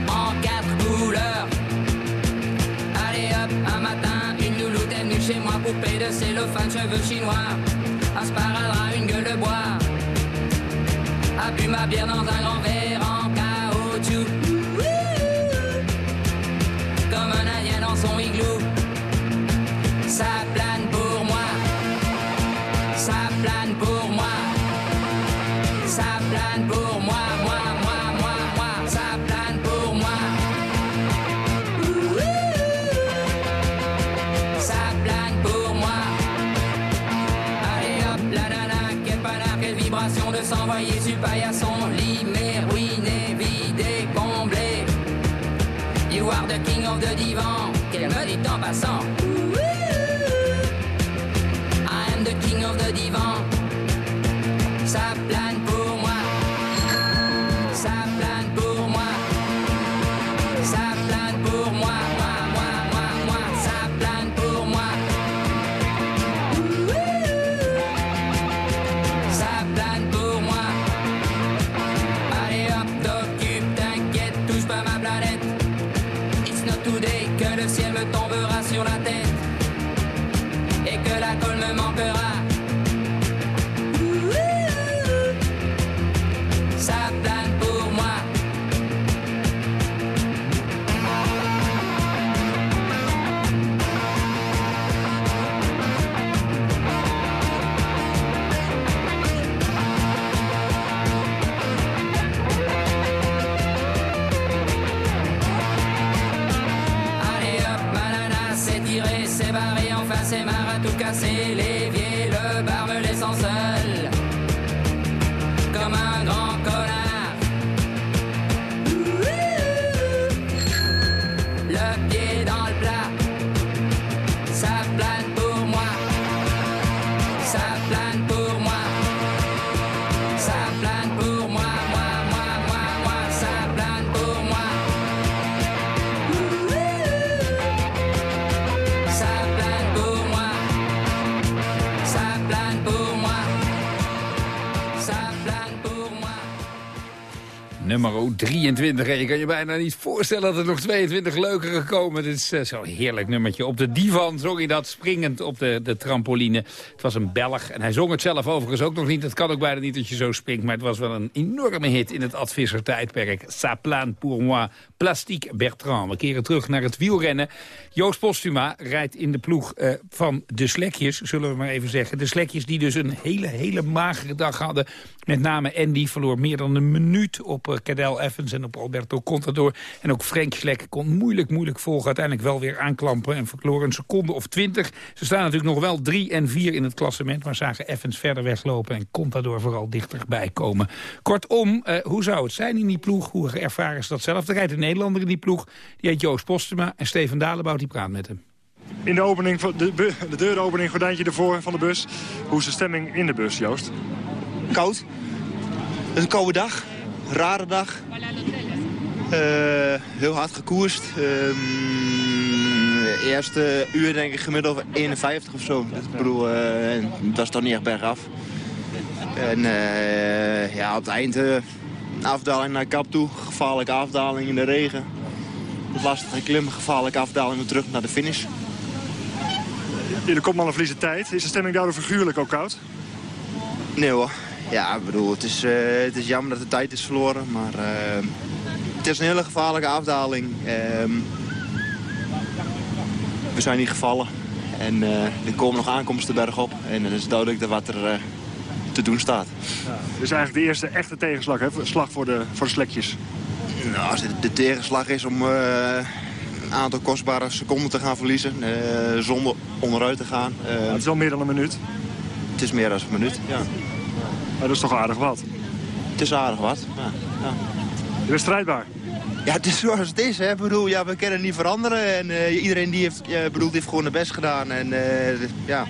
En quatre couleurs. Allez hop, un matin, une louloute est venue chez moi, poupée de cellophane, cheveux chinois, un sparadrap, une gueule de bois. A bu ma bière dans un grand verre me dit Nummer 23. En je kan je bijna niet voorstellen dat er nog 22 leukere komen. Dit is eh, zo'n heerlijk nummertje. Op de divan zong hij dat springend op de, de trampoline. Het was een Belg en hij zong het zelf overigens ook nog niet. Het kan ook bijna niet dat je zo springt. Maar het was wel een enorme hit in het Advisser-tijdperk. Ça plane pour moi. Plastique Bertrand. We keren terug naar het wielrennen. Joost Postuma rijdt in de ploeg eh, van de Slekjes, zullen we maar even zeggen. De Slekjes die dus een hele, hele magere dag hadden. Met name Andy verloor meer dan een minuut op eh, Cadel Evans en op Alberto Contador. En ook Frank Slek kon moeilijk, moeilijk volgen. Uiteindelijk wel weer aanklampen en verloor een seconde of twintig. Ze staan natuurlijk nog wel drie en vier in het klassement. Maar zagen Evans verder weglopen en Contador vooral dichterbij komen. Kortom, eh, hoe zou het zijn in die ploeg? Hoe ervaren ze dat zelf? Er rijdt een Nederlander in die ploeg. Die heet Joost Postuma en Steven Dalebout die praat met hem. In de, opening, van de, de deuropening, gordijntje ervoor van de bus. Hoe is de stemming in de bus, Joost? Koud. Het is een koude dag. Rare dag. Eh, heel hard gekoerst. De eerste uur denk ik gemiddeld 51 of zo. Ik bedoel, eh, dat is toch niet echt bergaf. En eh, ja, op het eind afdaling naar Kap toe. Gevaarlijke afdaling in de regen. Lastige klim, gevaarlijke afdaling weer terug naar de finish. Jullie kopmannen verliezen tijd. Is de stemming daardoor figuurlijk ook koud? Nee hoor. Ja, ik bedoel, het is, eh, het is jammer dat de tijd is verloren, maar eh, het is een hele gevaarlijke afdaling. Ehm, we zijn niet gevallen en eh, er komen nog aankomsten bergop. En het is duidelijk dat wat er, te doen staat. Dus eigenlijk de eerste echte tegenslag, hè? slag voor de, voor de slekjes. Nou, als het de tegenslag is om een aantal kostbare seconden te gaan verliezen, zonder onderuit te gaan. eh, het is al meer dan een minuut. Het is meer dan een minuut, ja. Maar dat is toch aardig wat? Het is aardig wat, ja. ja. Je bent strijdbaar. Ja, het is zoals het is. Hè. Ik bedoel, ja, we kunnen niet veranderen. En eh, iedereen die heeft, die heeft gewoon het best gedaan. En, eh, ja.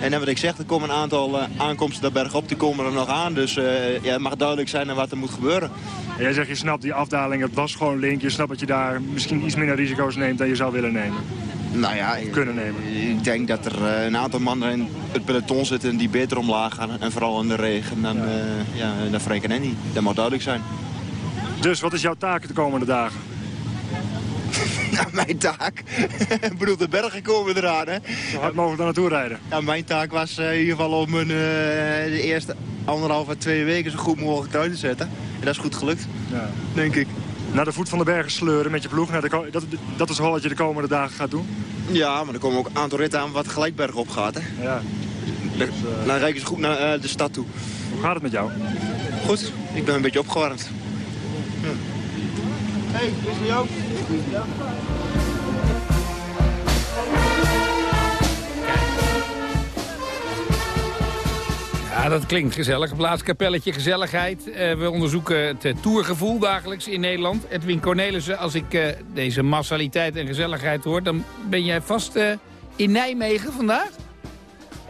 en wat ik zeg, er komen een aantal eh, aankomsten daar bergop, die komen er nog aan. Dus ja, het mag duidelijk zijn wat er moet gebeuren. En jij zegt, je snapt die afdaling, het was gewoon link. Je snapt dat je daar misschien iets minder risico's neemt dan je zou willen nemen. Nou ja, Kunnen nemen. ik denk dat er eh, een aantal mannen in het peloton zitten die beter omlaag gaan. En vooral in de regen dan, eh ja, dan Frank en Andy. Dat mag duidelijk zijn. Dus wat is jouw taak de komende dagen? Ja, mijn taak. ik bedoel, de bergen komen eraan, hè. Zo hard mogelijk daar naartoe rijden. Ja, mijn taak was eh, in ieder geval om een, eh, de eerste anderhalf à twee weken zo goed mogelijk uit te zetten. En dat is goed gelukt, Ja. denk ik. Naar de voet van de bergen sleuren met je ploeg. Naar de dat, dat is wel wat je de komende dagen gaat doen. Ja, maar er komen ook een aantal ritten aan wat gelijk bergop gaat, hè. Ja. Dan, dan rijden ze goed naar eh, de stad toe. Hoe gaat het met jou? Goed, ik ben een beetje opgewarmd. Hey, is het jou? Ja, dat klinkt gezellig. Blaadskapelletje, gezelligheid. Eh, we onderzoeken het eh, tourgevoel dagelijks in Nederland. Edwin Cornelissen, als ik eh, deze massaliteit en gezelligheid hoor... dan ben jij vast in Nijmegen vandaag?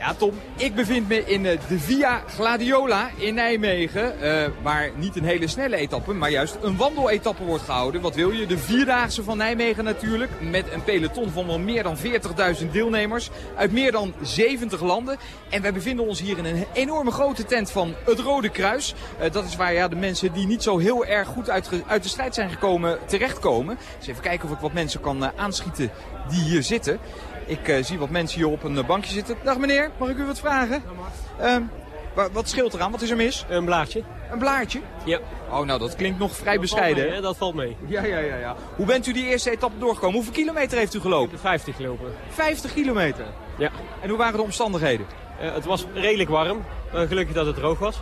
Ja, Tom, ik bevind me in eh, de Via Gladiola in Nijmegen. eh, waar niet een hele snelle etappe, maar juist een wandeletappe wordt gehouden. Wat wil je? De Vierdaagse van Nijmegen natuurlijk. Met een peloton van wel meer dan 40.000 deelnemers. Uit meer dan 70 landen. En wij bevinden ons hier in een enorme grote tent van het Rode Kruis. Eh, dat is waar ja, de mensen die niet zo heel erg goed uit, uit de strijd zijn gekomen terechtkomen. Dus even kijken of ik wat mensen kan aanschieten die hier zitten. Ik eh, zie wat mensen hier op een eh, bankje zitten. Dag meneer, mag ik u wat vragen? Ehm, wa- wat scheelt eraan? Wat is er mis? Een blaadje. Een blaadje? Ja. Oh, nou dat klinkt nog vrij Dat valt bescheiden. mee? Dat valt mee. Ja, ja, ja, ja. Hoe bent u die eerste etappe doorgekomen? Hoeveel kilometer heeft u gelopen? 50 gelopen. 50 kilometer? Ja. En hoe waren de omstandigheden? Eh, het was redelijk warm. Gelukkig dat het droog was.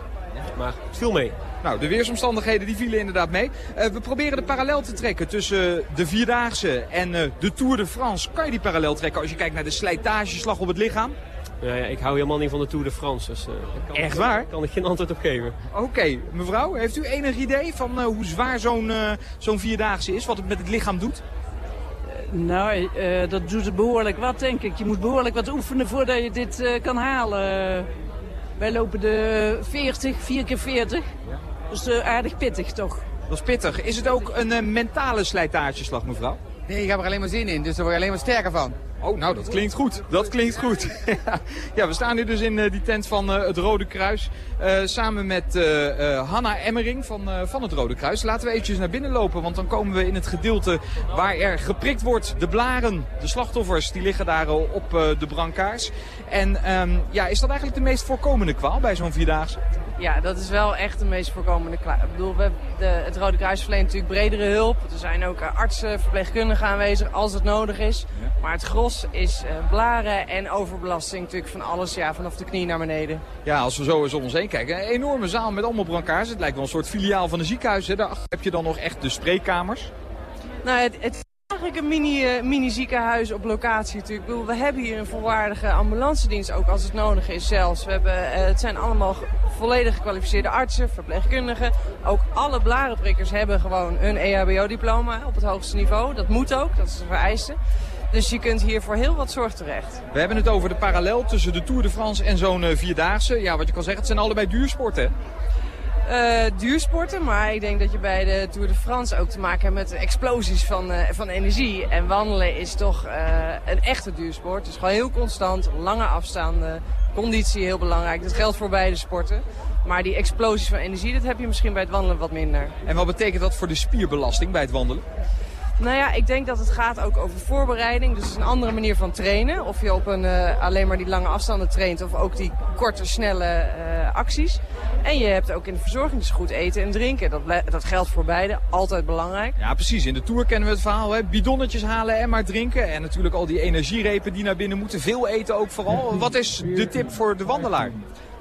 Maar het viel mee. Nou, de weersomstandigheden die vielen inderdaad mee. Eh, we proberen de parallel te trekken tussen de Vierdaagse en eh, de Tour de France. Kan je die parallel trekken als je kijkt naar de slijtageslag op het lichaam? Ja, ja, ik hou helemaal niet van de Tour de France. Dus, eh, Echt ik- waar? Daar kan ik geen antwoord op geven. Oké, mevrouw, heeft u enig idee van eh, hoe zwaar zo'n eh, zo'n Vierdaagse is? Wat het met het lichaam doet? Nou, eh, dat doet het behoorlijk wat, denk ik. Je moet behoorlijk wat oefenen voordat je dit eh, kan halen. Wij lopen de 40, 4 keer 40. Dus eh, aardig pittig, toch? Dat is pittig. Is het ook een eh, mentale slijtageslag, mevrouw? Nee, ik heb er alleen maar zin in, dus daar word je alleen maar sterker van. Oh, nou, dat klinkt goed. Dat klinkt goed. ja, we staan nu dus in eh, die tent van eh, het Rode Kruis. eh, samen met Hanna Emmering van, van het Rode Kruis. Laten we eventjes naar binnen lopen, want dan komen we in het gedeelte waar er geprikt wordt. De blaren, de slachtoffers, die liggen daar op de brancards. En ehm, ja, is dat eigenlijk de meest voorkomende kwaal bij zo'n Vierdaagse? Ja, dat is wel echt de meest voorkomende klaar. Ik bedoel, we de, het Rode Kruis verleent natuurlijk bredere hulp. Er zijn ook artsen, verpleegkundigen aanwezig als het nodig is. Maar het is eh, blaren en overbelasting natuurlijk van alles, ja, vanaf de knie naar beneden. Ja, als we zo eens om ons heen kijken. Een enorme zaal met allemaal brancards. Het lijkt wel een soort filiaal van een ziekenhuis. Hè. Daarachter heb je dan nog echt de spreekkamers. Nou, het, het is eigenlijk een mini, eh, mini ziekenhuis op locatie natuurlijk. Ik bedoel, we hebben hier een volwaardige ambulancedienst, ook als het nodig is zelfs. We hebben, eh, het zijn allemaal volledig gekwalificeerde artsen, verpleegkundigen. Ook alle blarenprikkers hebben gewoon een EHBO-diploma op het hoogste niveau. Dat moet ook, dat is een vereiste. Dus je kunt hier voor heel wat zorg terecht. We hebben het over de parallel tussen de Tour de France en zo'n eh, Vierdaagse. Ja, wat je kan zeggen, het zijn allebei duursporten. hè? Eh, duursporten, maar ik denk dat je bij de Tour de France ook te maken hebt met explosies van, eh, van energie. En wandelen is toch een echte duursport. Dus gewoon heel constant, lange afstanden, conditie heel belangrijk. Dat geldt voor beide sporten. Maar die explosies van energie, dat heb je misschien bij het wandelen wat minder. En wat betekent dat voor de spierbelasting bij het wandelen? Nou ja, ik denk dat het gaat ook over voorbereiding. Dus een andere manier van trainen. Of je op een, eh, alleen maar die lange afstanden traint of ook die korte, snelle eh, acties. En je hebt ook in de verzorging dus goed eten en drinken. Dat, dat geldt voor beide, altijd belangrijk. Ja, precies. In de Tour kennen we het verhaal. Hè? Bidonnetjes halen en maar drinken. En natuurlijk al die energierepen die naar binnen moeten. Veel eten ook vooral. Wat is de tip voor de wandelaar?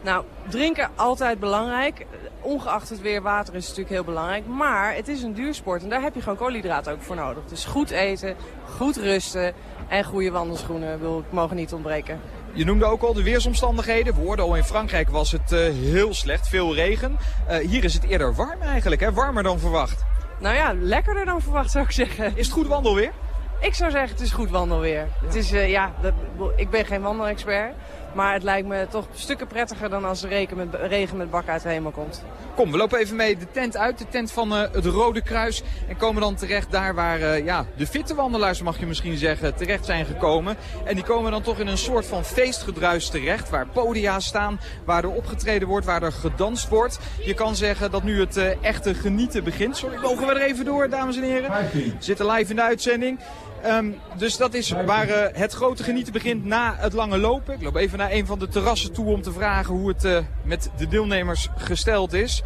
Nou, drinken altijd belangrijk. Ongeacht het weer, water is natuurlijk heel belangrijk. Maar het is een duursport en daar heb je gewoon koolhydraten ook voor nodig. Dus goed eten, goed rusten en goede wandelschoenen Ik bedoel, mogen niet ontbreken. Je noemde ook al de weersomstandigheden. We hoorden al in Frankrijk was het eh, heel slecht, veel regen. Eh, hier is het eerder warm eigenlijk, hè? warmer dan verwacht. Nou ja, lekkerder dan verwacht zou ik zeggen. Is het goed wandelweer? Ik zou zeggen, het is goed wandelweer. Het is, eh, ja, dat, ik ben geen wandelexpert. Maar het lijkt me toch stukken prettiger dan als de regen met, regen met bak uit de hemel komt. Kom, we lopen even mee de tent uit, de tent van uh, het Rode Kruis. En komen dan terecht daar waar uh, ja, de fitte wandelaars, mag je misschien zeggen, terecht zijn gekomen. En die komen dan toch in een soort van feestgedruis terecht. Waar podia staan, waar er opgetreden wordt, waar er gedanst wordt. Je kan zeggen dat nu het uh, echte genieten begint. Sorry, mogen we er even door, dames en heren? We zitten live in de uitzending. Um, dus dat is waar uh, het grote genieten begint na het lange lopen. Ik loop even naar een van de terrassen toe om te vragen hoe het uh, met de deelnemers gesteld is.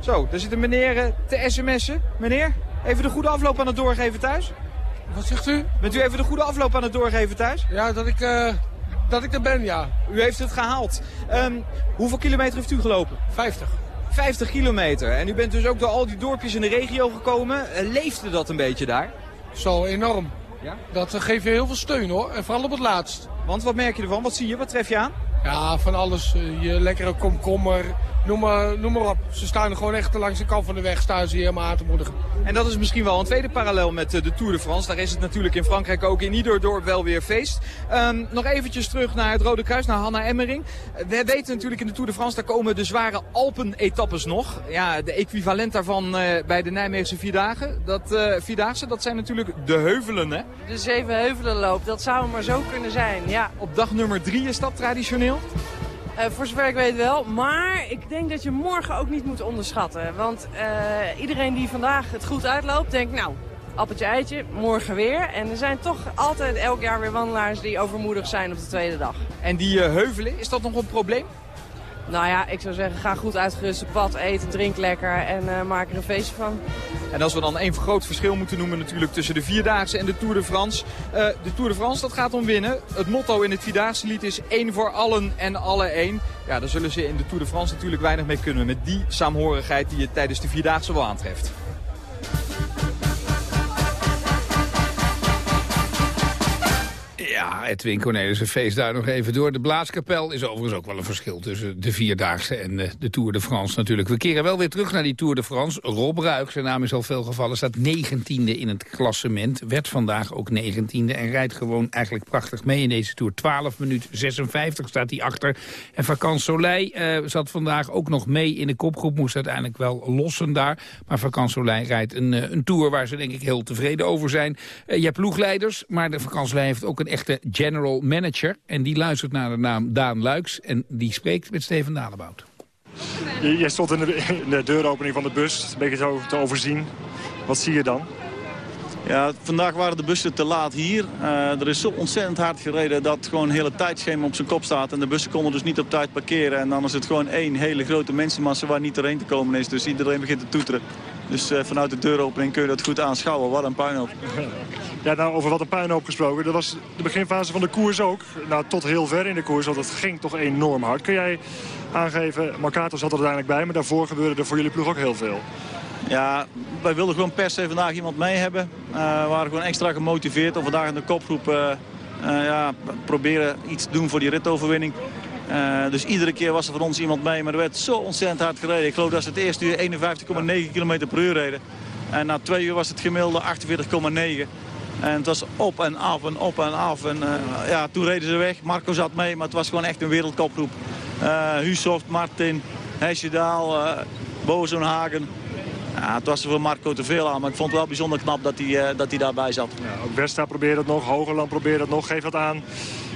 Zo, daar zit een meneer uh, te sms'en. Meneer, even de goede afloop aan het doorgeven thuis? Wat zegt u? Bent u even de goede afloop aan het doorgeven thuis? Ja, dat ik, dat ik er ben, ja. U heeft het gehaald. Um, hoeveel kilometer heeft u gelopen? 50. 50 kilometer. En u bent dus ook door al die dorpjes in de regio gekomen. leefde dat een beetje daar? Zo enorm. Ja? Dat geeft je heel veel steun hoor. En vooral op het laatst. Want wat merk je ervan? Wat zie je? Wat tref je aan? Ja, van alles. Je lekkere komkommer, noem maar, noem maar op. Ze staan er gewoon echt langs de kant van de weg, staan ze hier helemaal aan te moedigen. En dat is misschien wel een tweede parallel met de Tour de France. Daar is het natuurlijk in Frankrijk ook in ieder dorp wel weer feest. Um, nog eventjes terug naar het Rode Kruis, naar Hanna Emmering. We weten natuurlijk in de Tour de France, daar komen de zware Alpen-etappes nog. Ja, de equivalent daarvan uh, bij de Nijmeegse Vierdagen. Dat, uh, Vierdaagse, dat zijn natuurlijk de heuvelen, hè? De zeven heuvelenloop, dat zou maar zo kunnen zijn, ja. Op dag nummer drie is dat traditioneel? Uh, voor zover ik weet wel. Maar ik denk dat je morgen ook niet moet onderschatten. Want uh, iedereen die vandaag het goed uitloopt, denkt nou, appeltje eitje, morgen weer. En er zijn toch altijd elk jaar weer wandelaars die overmoedig zijn op de tweede dag. En die uh, heuvelen, is dat nog een probleem? Nou ja, ik zou zeggen, ga goed uitgerust pad eten, drink lekker en maak er een feestje van. En als we dan één groot verschil moeten noemen natuurlijk tussen de Vierdaagse en de Tour de France. Uh, de Tour de France, dat gaat om winnen. Het motto in het Vierdaagse lied is één voor allen en alle één. Ja, daar zullen ze in de Tour de France natuurlijk weinig mee kunnen. Met die saamhorigheid die je tijdens de Vierdaagse wel aantreft. Ja, Edwin Cornelissen feest daar nog even door. De blaaskapel is overigens ook wel een verschil tussen de Vierdaagse en de, de, Tour de France natuurlijk. We keren wel weer terug naar die Tour de France. Rob Ruig, zijn naam is al veel gevallen, staat 19e in het klassement. Werd vandaag ook 19e en rijdt gewoon eigenlijk prachtig mee in deze Tour. 12 minuut 56 staat hij achter. En Vakant Soleil uh, zat vandaag ook nog mee in de kopgroep. Moest uiteindelijk wel lossen daar. Maar Vakant Soleil rijdt een, uh, een Tour waar ze denk ik heel tevreden over zijn. Uh, je hebt ploegleiders, maar de Vakant Soleil heeft ook een echte general manager. En die luistert naar de naam Daan Luiks. En die spreekt met Steven Dalebout. Jij stond in de, in de deuropening van de bus, een beetje zo te overzien. Wat zie je dan? Ja, vandaag waren de bussen te laat hier. Uh, er is zo ontzettend hard gereden dat gewoon een hele tijdschema op zijn kop staat. En de bussen konden dus niet op tijd parkeren. En dan is het gewoon één hele grote mensenmassa waar niet doorheen te komen is. Dus iedereen begint te toeteren. Dus uh, vanuit de deuropening kun je dat goed aanschouwen. Wat een puinhoop. Ja, nou, over wat een puinhoop gesproken. Dat was de beginfase van de koers ook. Nou, tot heel ver in de koers, want het ging toch enorm hard. Kun jij aangeven, Marcato zat er uiteindelijk bij... maar daarvoor gebeurde er voor jullie ploeg ook heel veel. Ja, wij wilden gewoon per se vandaag iemand mee hebben. Uh, we waren gewoon extra gemotiveerd om vandaag in de kopgroep... Uh, uh, ja, proberen iets te doen voor die ritoverwinning. Uh, dus iedere keer was er van ons iemand mee. Maar er werd zo ontzettend hard gereden. Ik geloof dat ze het eerste uur 51,9 km per uur reden. En na twee uur was het gemiddelde 48,9. En het was op en af en op en af. En ja, toen reden ze weg. Marco zat mee, maar het was gewoon echt een wereldkopgroep. Uh, Husoft, Martin, Hesjedaal, Bozenhagen. Ja, het was er voor Marco te veel aan, maar ik vond het wel bijzonder knap dat hij, uh, dat hij daarbij zat. Ja, ook Westa probeert het nog, Hogerland probeert het nog. Geef dat aan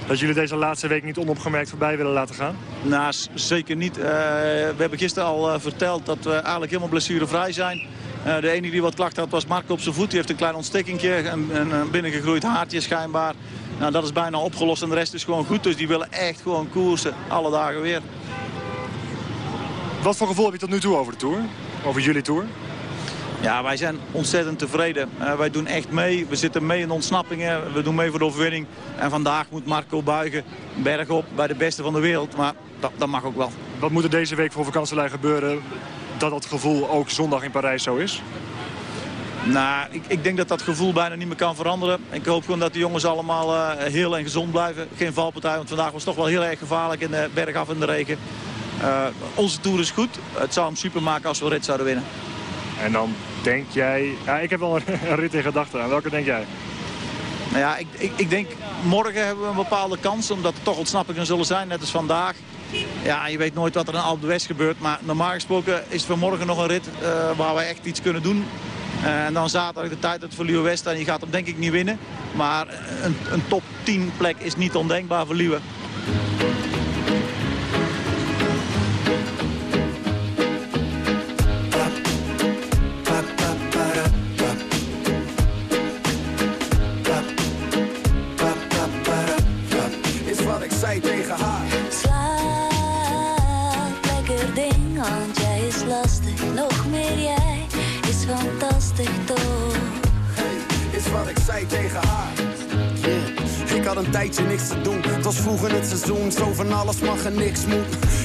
dat jullie deze laatste week niet onopgemerkt voorbij willen laten gaan? Nou, zeker niet. Uh, we hebben gisteren al uh, verteld dat we eigenlijk helemaal blessurevrij zijn. Uh, de enige die wat klachten had was Marco op zijn voet. Die heeft een klein een, een binnengegroeid haartje schijnbaar. Nou, dat is bijna opgelost en de rest is gewoon goed. Dus die willen echt gewoon koersen, alle dagen weer. Wat voor gevoel heb je tot nu toe over de Tour? Over jullie Tour? Ja, wij zijn ontzettend tevreden. Uh, wij doen echt mee. We zitten mee in ontsnappingen. We doen mee voor de overwinning. En vandaag moet Marco buigen bergop bij de beste van de wereld. Maar dat, dat mag ook wel. Wat moet er deze week voor vakantielijn gebeuren dat dat gevoel ook zondag in Parijs zo is? Nou, ik, ik, denk dat dat gevoel bijna niet meer kan veranderen. Ik hoop gewoon dat de jongens allemaal uh, heel en gezond blijven. Geen valpartij, want vandaag was het toch wel heel erg gevaarlijk in de bergaf in de regen. Uh, onze Tour is goed. Het zou hem super maken als we rit zouden winnen. En dan denk jij... Ja, ik heb wel een rit in gedachten. Aan welke denk jij? Nou ja, ik, ik, ik, denk morgen hebben we een bepaalde kans. Omdat er toch ontsnappingen zullen zijn, net als vandaag. Ja, je weet nooit wat er in Alpe West gebeurt. Maar normaal gesproken is het morgen nog een rit uh, waar wij echt iets kunnen doen. Uh, en dan zaterdag de tijd het voor Liewe West. En je gaat hem denk ik niet winnen. Maar een, een top 10 plek is niet ondenkbaar voor Liewe. Fantastisch toch. Hey, is wat ik zei tegen haar. Ik had een tijdje niks te doen. Het was vroeger het seizoen, zo van alles mag en niks moet.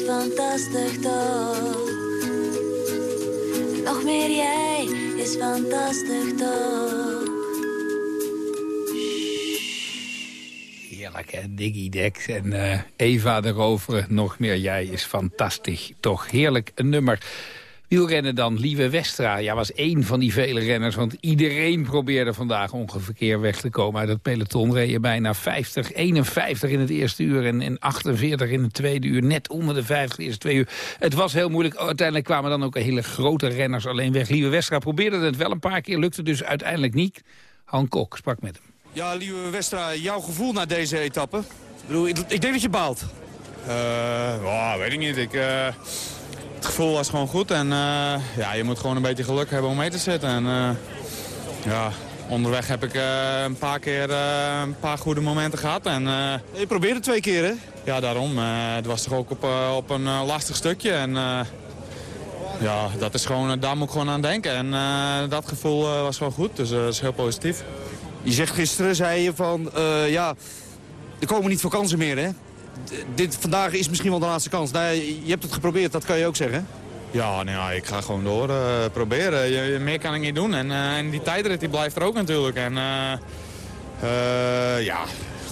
is fantastisch toch. Nog meer jij is fantastisch toch. Heerlijk, hè? Diggy Dex en eh, Eva de Rover. Nog meer jij is fantastisch. Toch heerlijk een nummer. Wielrennen dan, Lieve Westra. Ja, was één van die vele renners. Want iedereen probeerde vandaag ongeveer weg te komen uit het peloton. Reed je bijna 50, 51 in het eerste uur en, en 48 in het tweede uur. Net onder de 50 de eerste twee uur. Het was heel moeilijk. Uiteindelijk kwamen dan ook hele grote renners alleen weg. Lieve Westra probeerde het wel een paar keer. Lukte dus uiteindelijk niet. Han Kok sprak met hem. Ja, lieve Westra, jouw gevoel na deze etappe? Ik, bedoel, ik, ik denk dat je baalt. Uh, weet ik niet. Ik, uh, het gevoel was gewoon goed. En uh, ja, je moet gewoon een beetje geluk hebben om mee te zitten. En, ja, onderweg heb ik een paar keer een paar goede momenten gehad. En, je probeerde twee keer, hè? Ja, daarom. het was toch ook op, op een lastig stukje. En ja, dat is gewoon, daar moet ik gewoon aan denken. En dat gevoel was wel goed. Dus dat is heel positief. Je zegt gisteren, zei je van, ja, er komen niet veel kansen meer, hè? Dit vandaag is misschien wel de laatste kans. Nou, je hebt het geprobeerd, dat kan je ook zeggen. Ja, nou ik ga gewoon door uh, proberen. Je, meer kan ik niet doen. En, uh, en die tijdrit die blijft er ook natuurlijk. En uh, ja,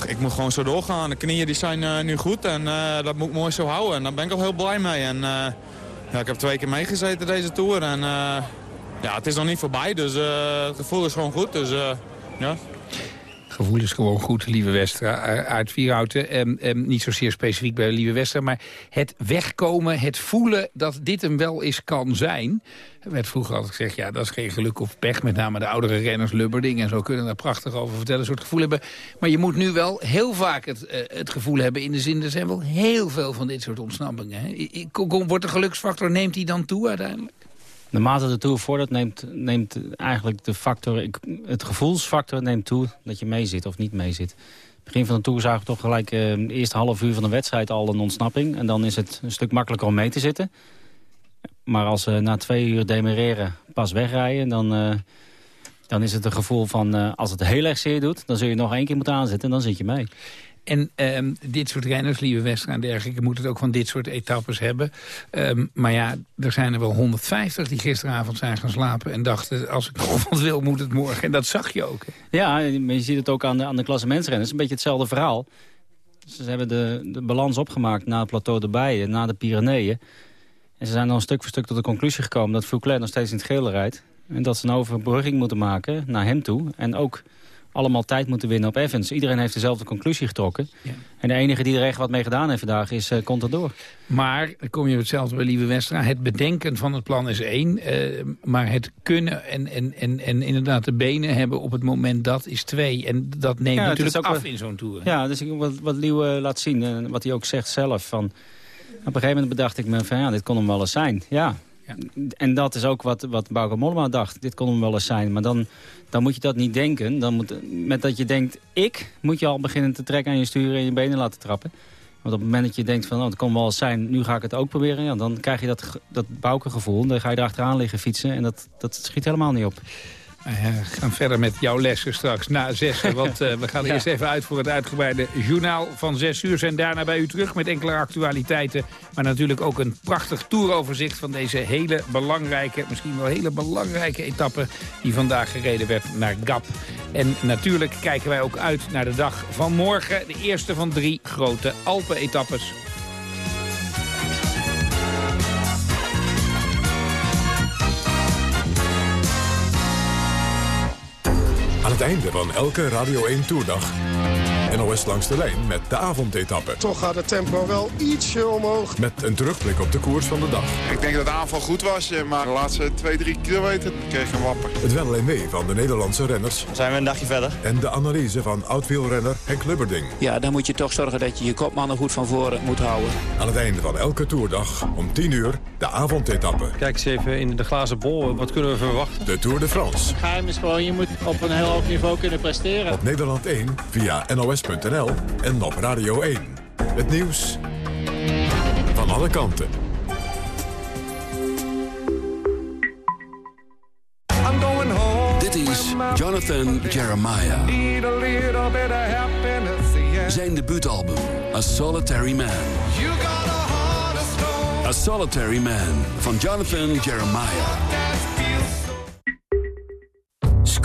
ik moet gewoon zo doorgaan. De knieën die zijn nu goed en dat moet ik mooi zo houden. En daar ben ik al heel blij mee. En ja, ik heb twee keer meegezeten deze Tour. En ja, het is nog niet voorbij, dus het gevoel is gewoon goed. Dus ja gevoel is gewoon goed, Lieve Westra, eh, uit Vierhouten. Um, niet zozeer specifiek bij Lieve Westra, maar het wegkomen, het voelen dat dit hem wel eens kan zijn. Er werd vroeger altijd gezegd, ja, dat is geen geluk of pech. Met name de oudere renners, Lubberding en zo kunnen daar prachtig over vertellen. Een soort gevoel hebben. Maar je moet nu wel heel vaak het, uh, het gevoel hebben in de zin... er zijn wel heel veel van dit soort ontsnappingen. Hè? Wordt de geluksfactor, neemt die dan toe uiteindelijk? Naarmate de Tour voordat neemt, neemt eigenlijk de factor, het gevoelsfactor neemt toe dat je meezit of niet meezit. Begin van de Tour zagen we toch gelijk uh, de eerste half uur van de wedstrijd al een ontsnapping. En dan is het een stuk makkelijker om mee te zitten. Maar als ze na twee uur demereren pas wegrijden, dan, uh, dan is het een gevoel van uh, als het heel erg zeer doet, dan zul je nog één keer moeten aanzetten en dan zit je mee. En um, dit soort renners, Lieve Westra en dergelijke... moeten het ook van dit soort etappes hebben. Um, maar ja, er zijn er wel 150 die gisteravond zijn gaan slapen... en dachten, als ik nog wat wil, moet het morgen. En dat zag je ook. Ja, je ziet het ook aan de, aan de klassementsrenners. Een beetje hetzelfde verhaal. Ze hebben de, de balans opgemaakt na het plateau de Bijen, na de Pyreneeën. En ze zijn dan stuk voor stuk tot de conclusie gekomen... dat Fouclair nog steeds in het geel rijdt. En dat ze een overbrugging moeten maken naar hem toe. En ook allemaal tijd moeten winnen op Evans. Iedereen heeft dezelfde conclusie getrokken. Ja. En de enige die er echt wat mee gedaan heeft vandaag is uh, Contador. Maar, dan kom je hetzelfde bij Lieve Westra. Het bedenken van het plan is één. Uh, maar het kunnen en, en, en, en inderdaad de benen hebben op het moment dat is twee. En dat neemt natuurlijk ook af in zo'n tour. Ja, dus wat, wat Liewe laat zien en wat hij ook zegt zelf. Van, op een gegeven moment bedacht ik me van ja, dit kon hem wel eens zijn. Ja, en dat is ook wat, wat Bauke Mollema dacht. Dit kon hem wel eens zijn. Maar dan, dan moet je dat niet denken. Dan moet, met dat je denkt, ik, moet je al beginnen te trekken aan je sturen en je benen laten trappen. Want op het moment dat je denkt van, oh, het kon wel eens zijn, nu ga ik het ook proberen. Ja, dan krijg je dat, dat Bauke gevoel. Dan ga je erachteraan liggen fietsen en dat, dat schiet helemaal niet op. We gaan verder met jouw lessen straks na zes. Want uh, we gaan eerst even uit voor het uitgebreide journaal van zes uur. Zijn daarna bij u terug met enkele actualiteiten. Maar natuurlijk ook een prachtig toeroverzicht van deze hele belangrijke... misschien wel hele belangrijke etappe die vandaag gereden werd naar Gap. En natuurlijk kijken wij ook uit naar de dag van morgen. De eerste van drie grote Alpen-etappes het einde van elke Radio 1 Toerdag NOS langs de lijn met de avondetappe. Toch gaat het tempo wel ietsje omhoog. Met een terugblik op de koers van de dag. Ik denk dat de aanval goed was, eh, maar de laatste 2, 3 kilometer kreeg een wapper. Het wel en mee van de Nederlandse renners. Zijn we een dagje verder. En de analyse van oud-wielrenner Henk Lubberding. Ja, dan moet je toch zorgen dat je je kopmannen goed van voren moet houden. Aan het einde van elke toerdag om 10 uur de avondetappe. Kijk eens even in de glazen bol, wat kunnen we verwachten? De Tour de France. Het geheim is gewoon, je moet op een heel hoog niveau kunnen presteren. Op Nederland 1 via NOS en op Radio 1. Het nieuws van alle kanten. Dit is Jonathan Jeremiah. Zijn debuutalbum, A Solitary Man. A Solitary Man van Jonathan Jeremiah.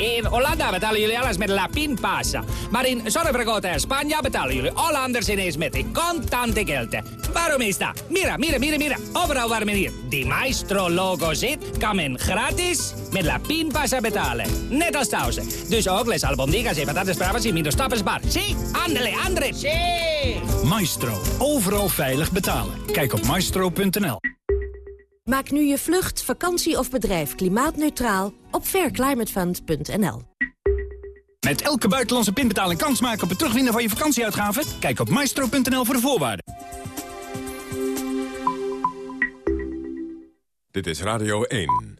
In Hollanda betalen jullie alles met La Pinpasa. Maar in Zorgvergrote en Spanje betalen jullie Hollanders ineens met contante gelden. Waarom is dat? Mira, mira, mira, mira. Overal waar men hier die Maestro-logo zit, kan men gratis met La Pinpasa betalen. Net als thuis. Dus ook les albondigas en patatas bravas in minder stappersbar. Zie, andele, andere. Zie. Maestro. Overal veilig betalen. Kijk op maestro.nl. Maak nu je vlucht, vakantie of bedrijf klimaatneutraal op fairclimatefund.nl. Met elke buitenlandse pinbetaling kans maken op het terugwinnen van je vakantieuitgaven? Kijk op maestro.nl voor de voorwaarden. Dit is Radio 1.